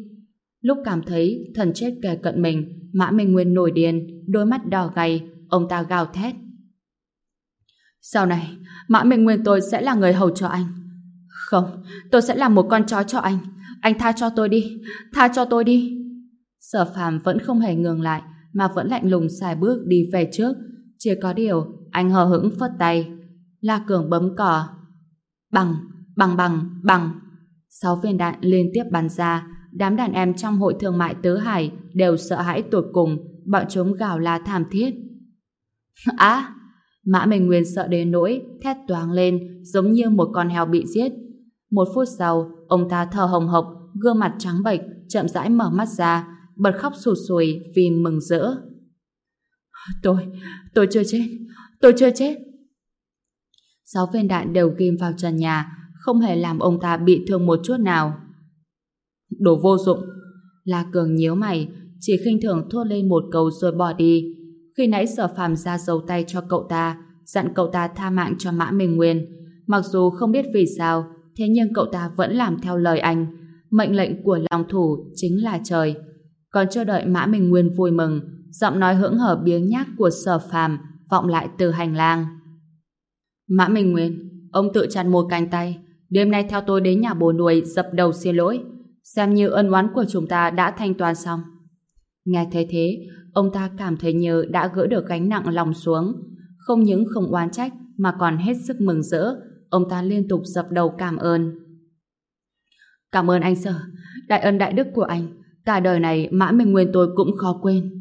Lúc cảm thấy thần chết kề cận mình, Mã Minh Nguyên nổi điên, đôi mắt đỏ gay, ông ta gào thét. Sau này, Mã Minh Nguyên tôi sẽ là người hầu cho anh. Không, tôi sẽ làm một con chó cho anh. Anh tha cho tôi đi, tha cho tôi đi. Sở phàm vẫn không hề ngừng lại, mà vẫn lạnh lùng xài bước đi về trước. Chỉ có điều, anh hờ hững phất tay. La Cường bấm cỏ. Bằng, bằng bằng, bằng. Sáu viên đạn liên tiếp bắn ra, đám đàn em trong hội thương mại Tứ Hải đều sợ hãi tột cùng, bọn chúng gào la thảm thiết. Á! Mã Minh Nguyên sợ đến nỗi, thét toáng lên, giống như một con heo bị giết. Một phút sau, ông ta thở hồng hộc, gương mặt trắng bệch, chậm rãi mở mắt ra, bật khóc sụt sùi vì mừng rỡ. Tôi, tôi chưa chết, tôi chưa chết. Sáu viên đạn đều ghim vào trần nhà, không hề làm ông ta bị thương một chút nào. Đồ vô dụng. La Cường nhíu mày, chỉ khinh thường thốt lên một câu rồi bỏ đi. Khi nãy sở phàm ra dấu tay cho cậu ta, dặn cậu ta tha mạng cho Mã Minh Nguyên. Mặc dù không biết vì sao, thế nhưng cậu ta vẫn làm theo lời anh. Mệnh lệnh của lòng thủ chính là trời. Còn chưa đợi Mã Minh Nguyên vui mừng, giọng nói hững hở biếng nhác của sở phàm vọng lại từ hành lang. Mã Minh Nguyên, ông tự chặt một cánh tay, đêm nay theo tôi đến nhà bồ nuôi dập đầu xin lỗi, xem như ân oán của chúng ta đã thanh toán xong. Nghe thấy thế, ông ta cảm thấy như đã gỡ được gánh nặng lòng xuống. Không những không oán trách mà còn hết sức mừng rỡ. Ông ta liên tục dập đầu cảm ơn. Cảm ơn anh sở. Đại ân đại đức của anh. Cả đời này Mã Minh Nguyên tôi cũng khó quên.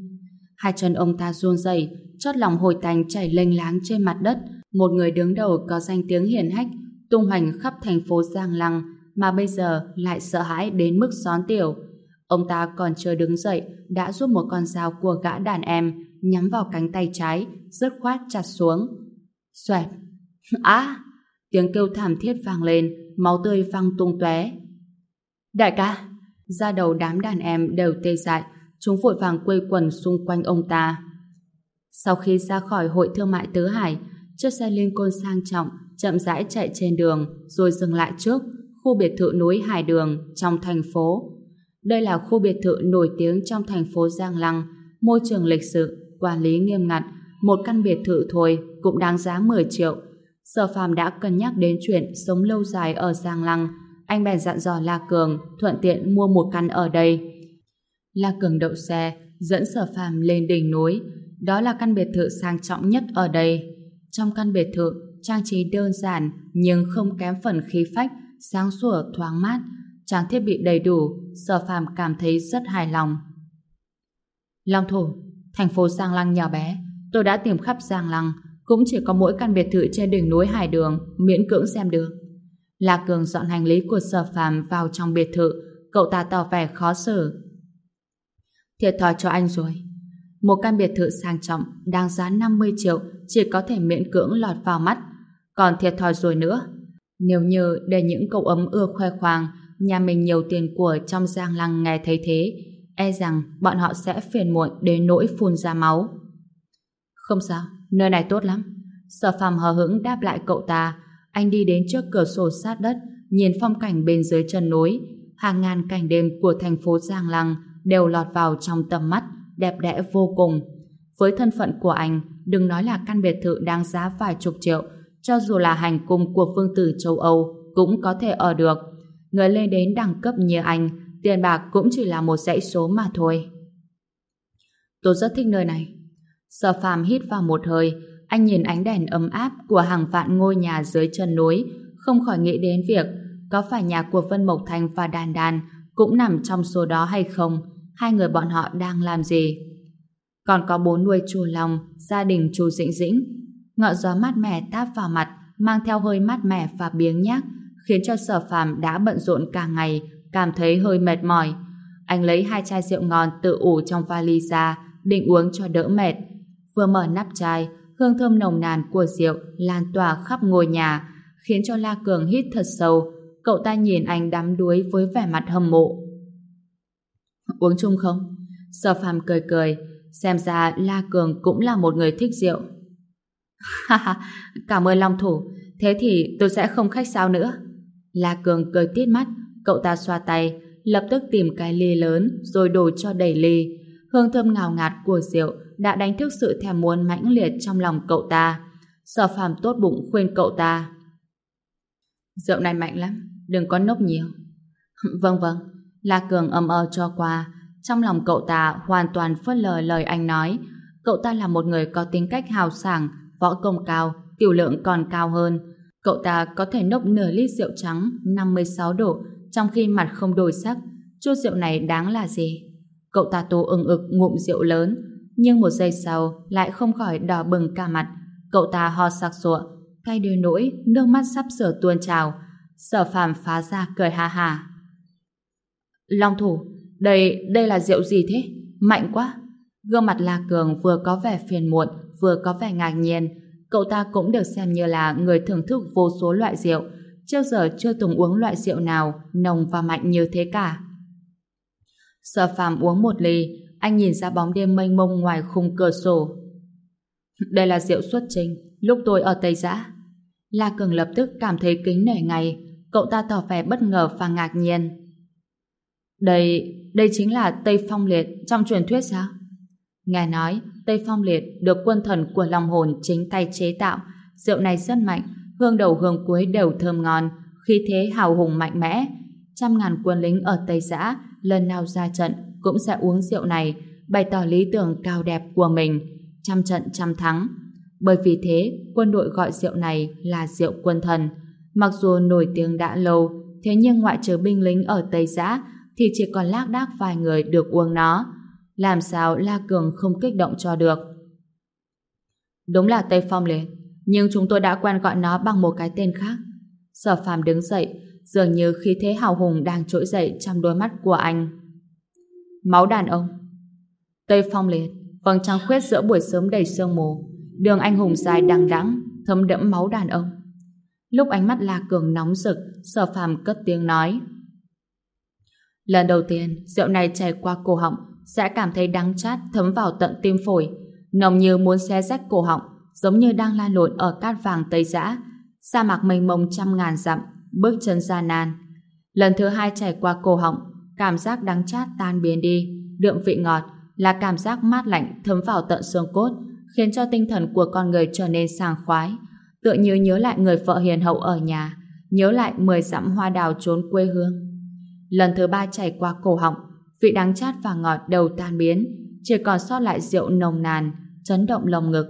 Hai chân ông ta run rẩy, chót lòng hồi thành chảy lênh láng trên mặt đất. Một người đứng đầu có danh tiếng hiển hách, tung hoành khắp thành phố Giang Lăng mà bây giờ lại sợ hãi đến mức xón tiểu. Ông ta còn chưa đứng dậy đã rút một con dao của gã đàn em nhắm vào cánh tay trái, dứt khoát chặt xuống. Xoẹt! Á! Tiếng kêu thảm thiết vang lên, máu tươi văng tung tóe. Đại ca! Ra đầu đám đàn em đều tê dại, chúng vội vàng quây quần xung quanh ông ta. Sau khi ra khỏi hội thương mại Tứ Hải, chiếc xe liên côn sang trọng chậm rãi chạy trên đường rồi dừng lại trước khu biệt thự núi Hải Đường trong thành phố. Đây là khu biệt thự nổi tiếng trong thành phố Giang Lăng, môi trường lịch sự, quản lý nghiêm ngặt, một căn biệt thự thôi cũng đáng giá 10 triệu. Sở Phàm đã cân nhắc đến chuyện sống lâu dài ở Giang Lăng, anh bèn dặn dò La Cường thuận tiện mua một căn ở đây. La Cường đậu xe, dẫn Sở Phàm lên đỉnh núi, đó là căn biệt thự sang trọng nhất ở đây. Trong căn biệt thự, trang trí đơn giản nhưng không kém phần khí phách, sáng sủa thoáng mát, trang thiết bị đầy đủ, Sở Phàm cảm thấy rất hài lòng. Long thủ, thành phố Giang Lăng nhỏ bé, tôi đã tìm khắp Giang Lăng, cũng chỉ có mỗi căn biệt thự trên đỉnh núi Hải Đường miễn cưỡng xem được. La Cường dọn hành lý của Sở Phàm vào trong biệt thự, cậu ta tỏ vẻ khó xử. Thiệt thòi cho anh rồi. Một căn biệt thự sang trọng đang giá 50 triệu chỉ có thể miễn cưỡng lọt vào mắt. Còn thiệt thòi rồi nữa. Nếu như để những cậu ấm ưa khoe khoang nhà mình nhiều tiền của trong giang lăng nghe thấy thế, e rằng bọn họ sẽ phiền muộn đến nỗi phun ra máu. Không sao, nơi này tốt lắm. Sở phàm hờ hững đáp lại cậu ta. Anh đi đến trước cửa sổ sát đất, nhìn phong cảnh bên dưới chân núi. Hàng ngàn cảnh đêm của thành phố Giang Lăng đều lọt vào trong tầm mắt, đẹp đẽ vô cùng. Với thân phận của anh, đừng nói là căn biệt thự đáng giá vài chục triệu, cho dù là hành cung của phương tử châu Âu cũng có thể ở được. Người lên đến đẳng cấp như anh, tiền bạc cũng chỉ là một dãy số mà thôi. Tôi rất thích nơi này. Sở phàm hít vào một hơi, anh nhìn ánh đèn ấm áp của hàng vạn ngôi nhà dưới chân núi, không khỏi nghĩ đến việc có phải nhà của Vân Mộc Thành và Đàn Đàn cũng nằm trong số đó hay không, hai người bọn họ đang làm gì. Còn có bốn nuôi chùa lòng, gia đình chú Dĩnh Dĩnh. Ngọn gió mát mẻ táp vào mặt, mang theo hơi mát mẻ và biếng nhác, khiến cho sở phàm đã bận rộn cả ngày, cảm thấy hơi mệt mỏi. Anh lấy hai chai rượu ngon tự ủ trong vali ra, định uống cho đỡ mệt. Vừa mở nắp chai, hương thơm nồng nàn của rượu lan tỏa khắp ngôi nhà, khiến cho La Cường hít thật sâu. Cậu ta nhìn anh đắm đuối với vẻ mặt hâm mộ. Uống chung không? Sở phàm cười cười, xem ra La Cường cũng là một người thích rượu. Ha ha, cảm ơn Long Thủ, thế thì tôi sẽ không khách sao nữa. La Cường cười tiết mắt, cậu ta xoa tay, lập tức tìm cái ly lớn rồi đổ cho đầy ly. Hương thơm ngào ngạt của rượu đã đánh thức sự thèm muốn mãnh liệt trong lòng cậu ta. Sở phàm tốt bụng khuyên cậu ta. Rượu này mạnh lắm, đừng có nốc nhiều. vâng vâng, La Cường ầm ơ cho qua. Trong lòng cậu ta hoàn toàn phớt lờ lời anh nói. Cậu ta là một người có tính cách hào sảng, võ công cao, tiểu lượng còn cao hơn. Cậu ta có thể nốc nửa lít rượu trắng 56 độ trong khi mặt không đổi sắc. Chút rượu này đáng là gì? Cậu ta tô ưng ực ngụm rượu lớn, nhưng một giây sau lại không khỏi đỏ bừng cả mặt. Cậu ta ho sặc sụa, cay đôi nỗi, nước mắt sắp sửa tuôn trào. Sở phàm phá ra cười ha ha. Long thủ, đây, đây là rượu gì thế? Mạnh quá! Gương mặt La Cường vừa có vẻ phiền muộn, vừa có vẻ ngạc nhiên. Cậu ta cũng được xem như là người thưởng thức vô số loại rượu. Trước giờ chưa từng uống loại rượu nào nồng và mạnh như thế cả. Sở phàm uống một ly, anh nhìn ra bóng đêm mênh mông ngoài khung cửa sổ. Đây là rượu xuất trình, lúc tôi ở Tây Giã. La Cường lập tức cảm thấy kính nể ngay, cậu ta tỏ vẻ bất ngờ và ngạc nhiên. Đây, đây chính là Tây Phong Liệt trong truyền thuyết sao? Nghe nói, Tây Phong Liệt được quân thần của lòng hồn chính tay chế tạo, rượu này rất mạnh, hương đầu hương cuối đều thơm ngon, khí thế hào hùng mạnh mẽ. Trăm ngàn quân lính ở Tây Giã lần nào ra trận cũng sẽ uống rượu này, bày tỏ lý tưởng cao đẹp của mình, trăm trận trăm thắng. Bởi vì thế, quân đội gọi rượu này là rượu quân thần. Mặc dù nổi tiếng đã lâu, thế nhưng ngoại trừ binh lính ở Tây Giã thì chỉ còn lác đác vài người được uống nó. Làm sao La Cường không kích động cho được? Đúng là Tây Phong liệt, nhưng chúng tôi đã quen gọi nó bằng một cái tên khác. Sở phàm đứng dậy, dường như khí thế hào hùng đang trỗi dậy trong đôi mắt của anh. Máu đàn ông Tây Phong liệt, vầng trăng khuyết giữa buổi sớm đầy sương mù, đường anh hùng dài đằng đẵng thấm đẫm máu đàn ông. Lúc ánh mắt La Cường nóng rực, sở phàm cất tiếng nói. Lần đầu tiên, rượu này chảy qua cổ họng sẽ cảm thấy đắng chát thấm vào tận tim phổi, nồng như muốn xé rách cổ họng, giống như đang lan lộn ở cát vàng Tây Giã. Sa mạc mênh mông trăm ngàn dặm, bước chân gian nan. Lần thứ hai chảy qua cổ họng, cảm giác đắng chát tan biến đi, đượm vị ngọt là cảm giác mát lạnh thấm vào tận xương cốt, khiến cho tinh thần của con người trở nên sảng khoái, tựa như nhớ lại người vợ hiền hậu ở nhà, nhớ lại mười dặm hoa đào trốn quê hương. Lần thứ ba chảy qua cổ họng, vị đắng chát và ngọt đầu tan biến, chỉ còn sót lại rượu nồng nàn, chấn động lồng ngực.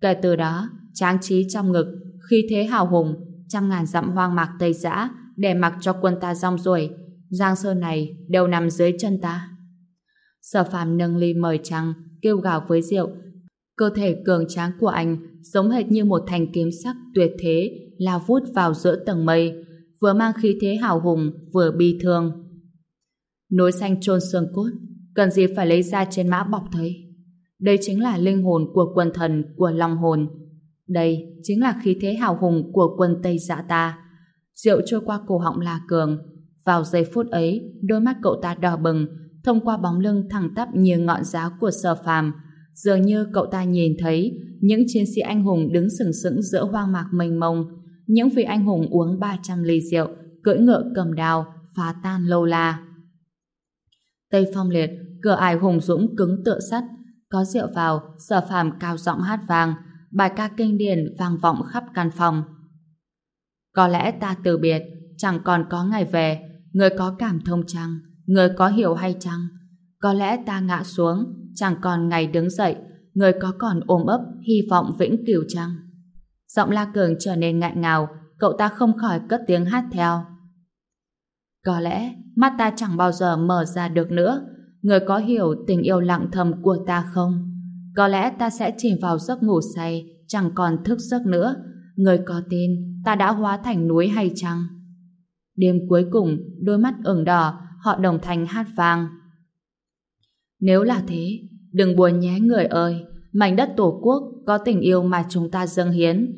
Kể từ đó, tráng trí trong ngực, khi thế hào hùng, trăm ngàn dặm hoang mạc Tây Giã, để mặc cho quân ta rong ruổi, giang sơn này đều nằm dưới chân ta. Sở phàm nâng ly mời trăng, kêu gào với rượu. Cơ thể cường tráng của anh giống hệt như một thanh kiếm sắc tuyệt thế lao vút vào giữa tầng mây, vừa mang khí thế hào hùng, vừa bi thương. Núi xanh chôn xương cốt, cần gì phải lấy ra trên mã bọc thấy. Đây chính là linh hồn của quân thần, của long hồn. Đây chính là khí thế hào hùng của quân Tây dạ ta. Rượu trôi qua cổ họng La Cường. Vào giây phút ấy, đôi mắt cậu ta đỏ bừng, thông qua bóng lưng thẳng tắp như ngọn giáo của sở phàm. Dường như cậu ta nhìn thấy những chiến sĩ anh hùng đứng sừng sững giữa hoang mạc mênh mông, những vị anh hùng uống 300 ly rượu, cưỡi ngựa cầm đào phá tan lâu la. Tây Phong Liệt, cửa ải hùng dũng cứng tựa sắt, có rượu vào, sở phàm cao giọng hát vang, bài ca kinh điển vang vọng khắp căn phòng. Có lẽ ta từ biệt, chẳng còn có ngày về, người có cảm thông chăng, người có hiểu hay chăng? Có lẽ ta ngã xuống, chẳng còn ngày đứng dậy, người có còn ôm ấp hy vọng vĩnh cửu chăng? Giọng La Cường trở nên ngại ngào, cậu ta không khỏi cất tiếng hát theo. Có lẽ mắt ta chẳng bao giờ mở ra được nữa, người có hiểu tình yêu lặng thầm của ta không? Có lẽ ta sẽ chìm vào giấc ngủ say, chẳng còn thức giấc nữa. Người có tin ta đã hóa thành núi hay chăng? Đêm cuối cùng, đôi mắt ửng đỏ, họ đồng thanh hát vang. Nếu là thế, đừng buồn nhé người ơi, mảnh đất tổ quốc có tình yêu mà chúng ta dâng hiến.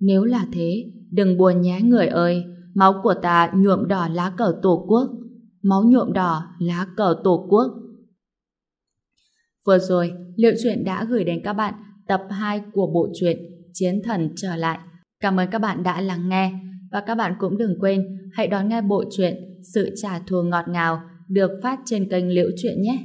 Nếu là thế, đừng buồn nhé người ơi, máu của ta nhuộm đỏ lá cờ tổ quốc. Máu nhuộm đỏ lá cờ tổ quốc. Vừa rồi, Liệu truyện đã gửi đến các bạn tập 2 của bộ truyện Chiến Thần Trở Lại. Cảm ơn các bạn đã lắng nghe và các bạn cũng đừng quên hãy đón nghe bộ truyện Sự Trả Thù Ngọt Ngào được phát trên kênh Liễu Truyện nhé.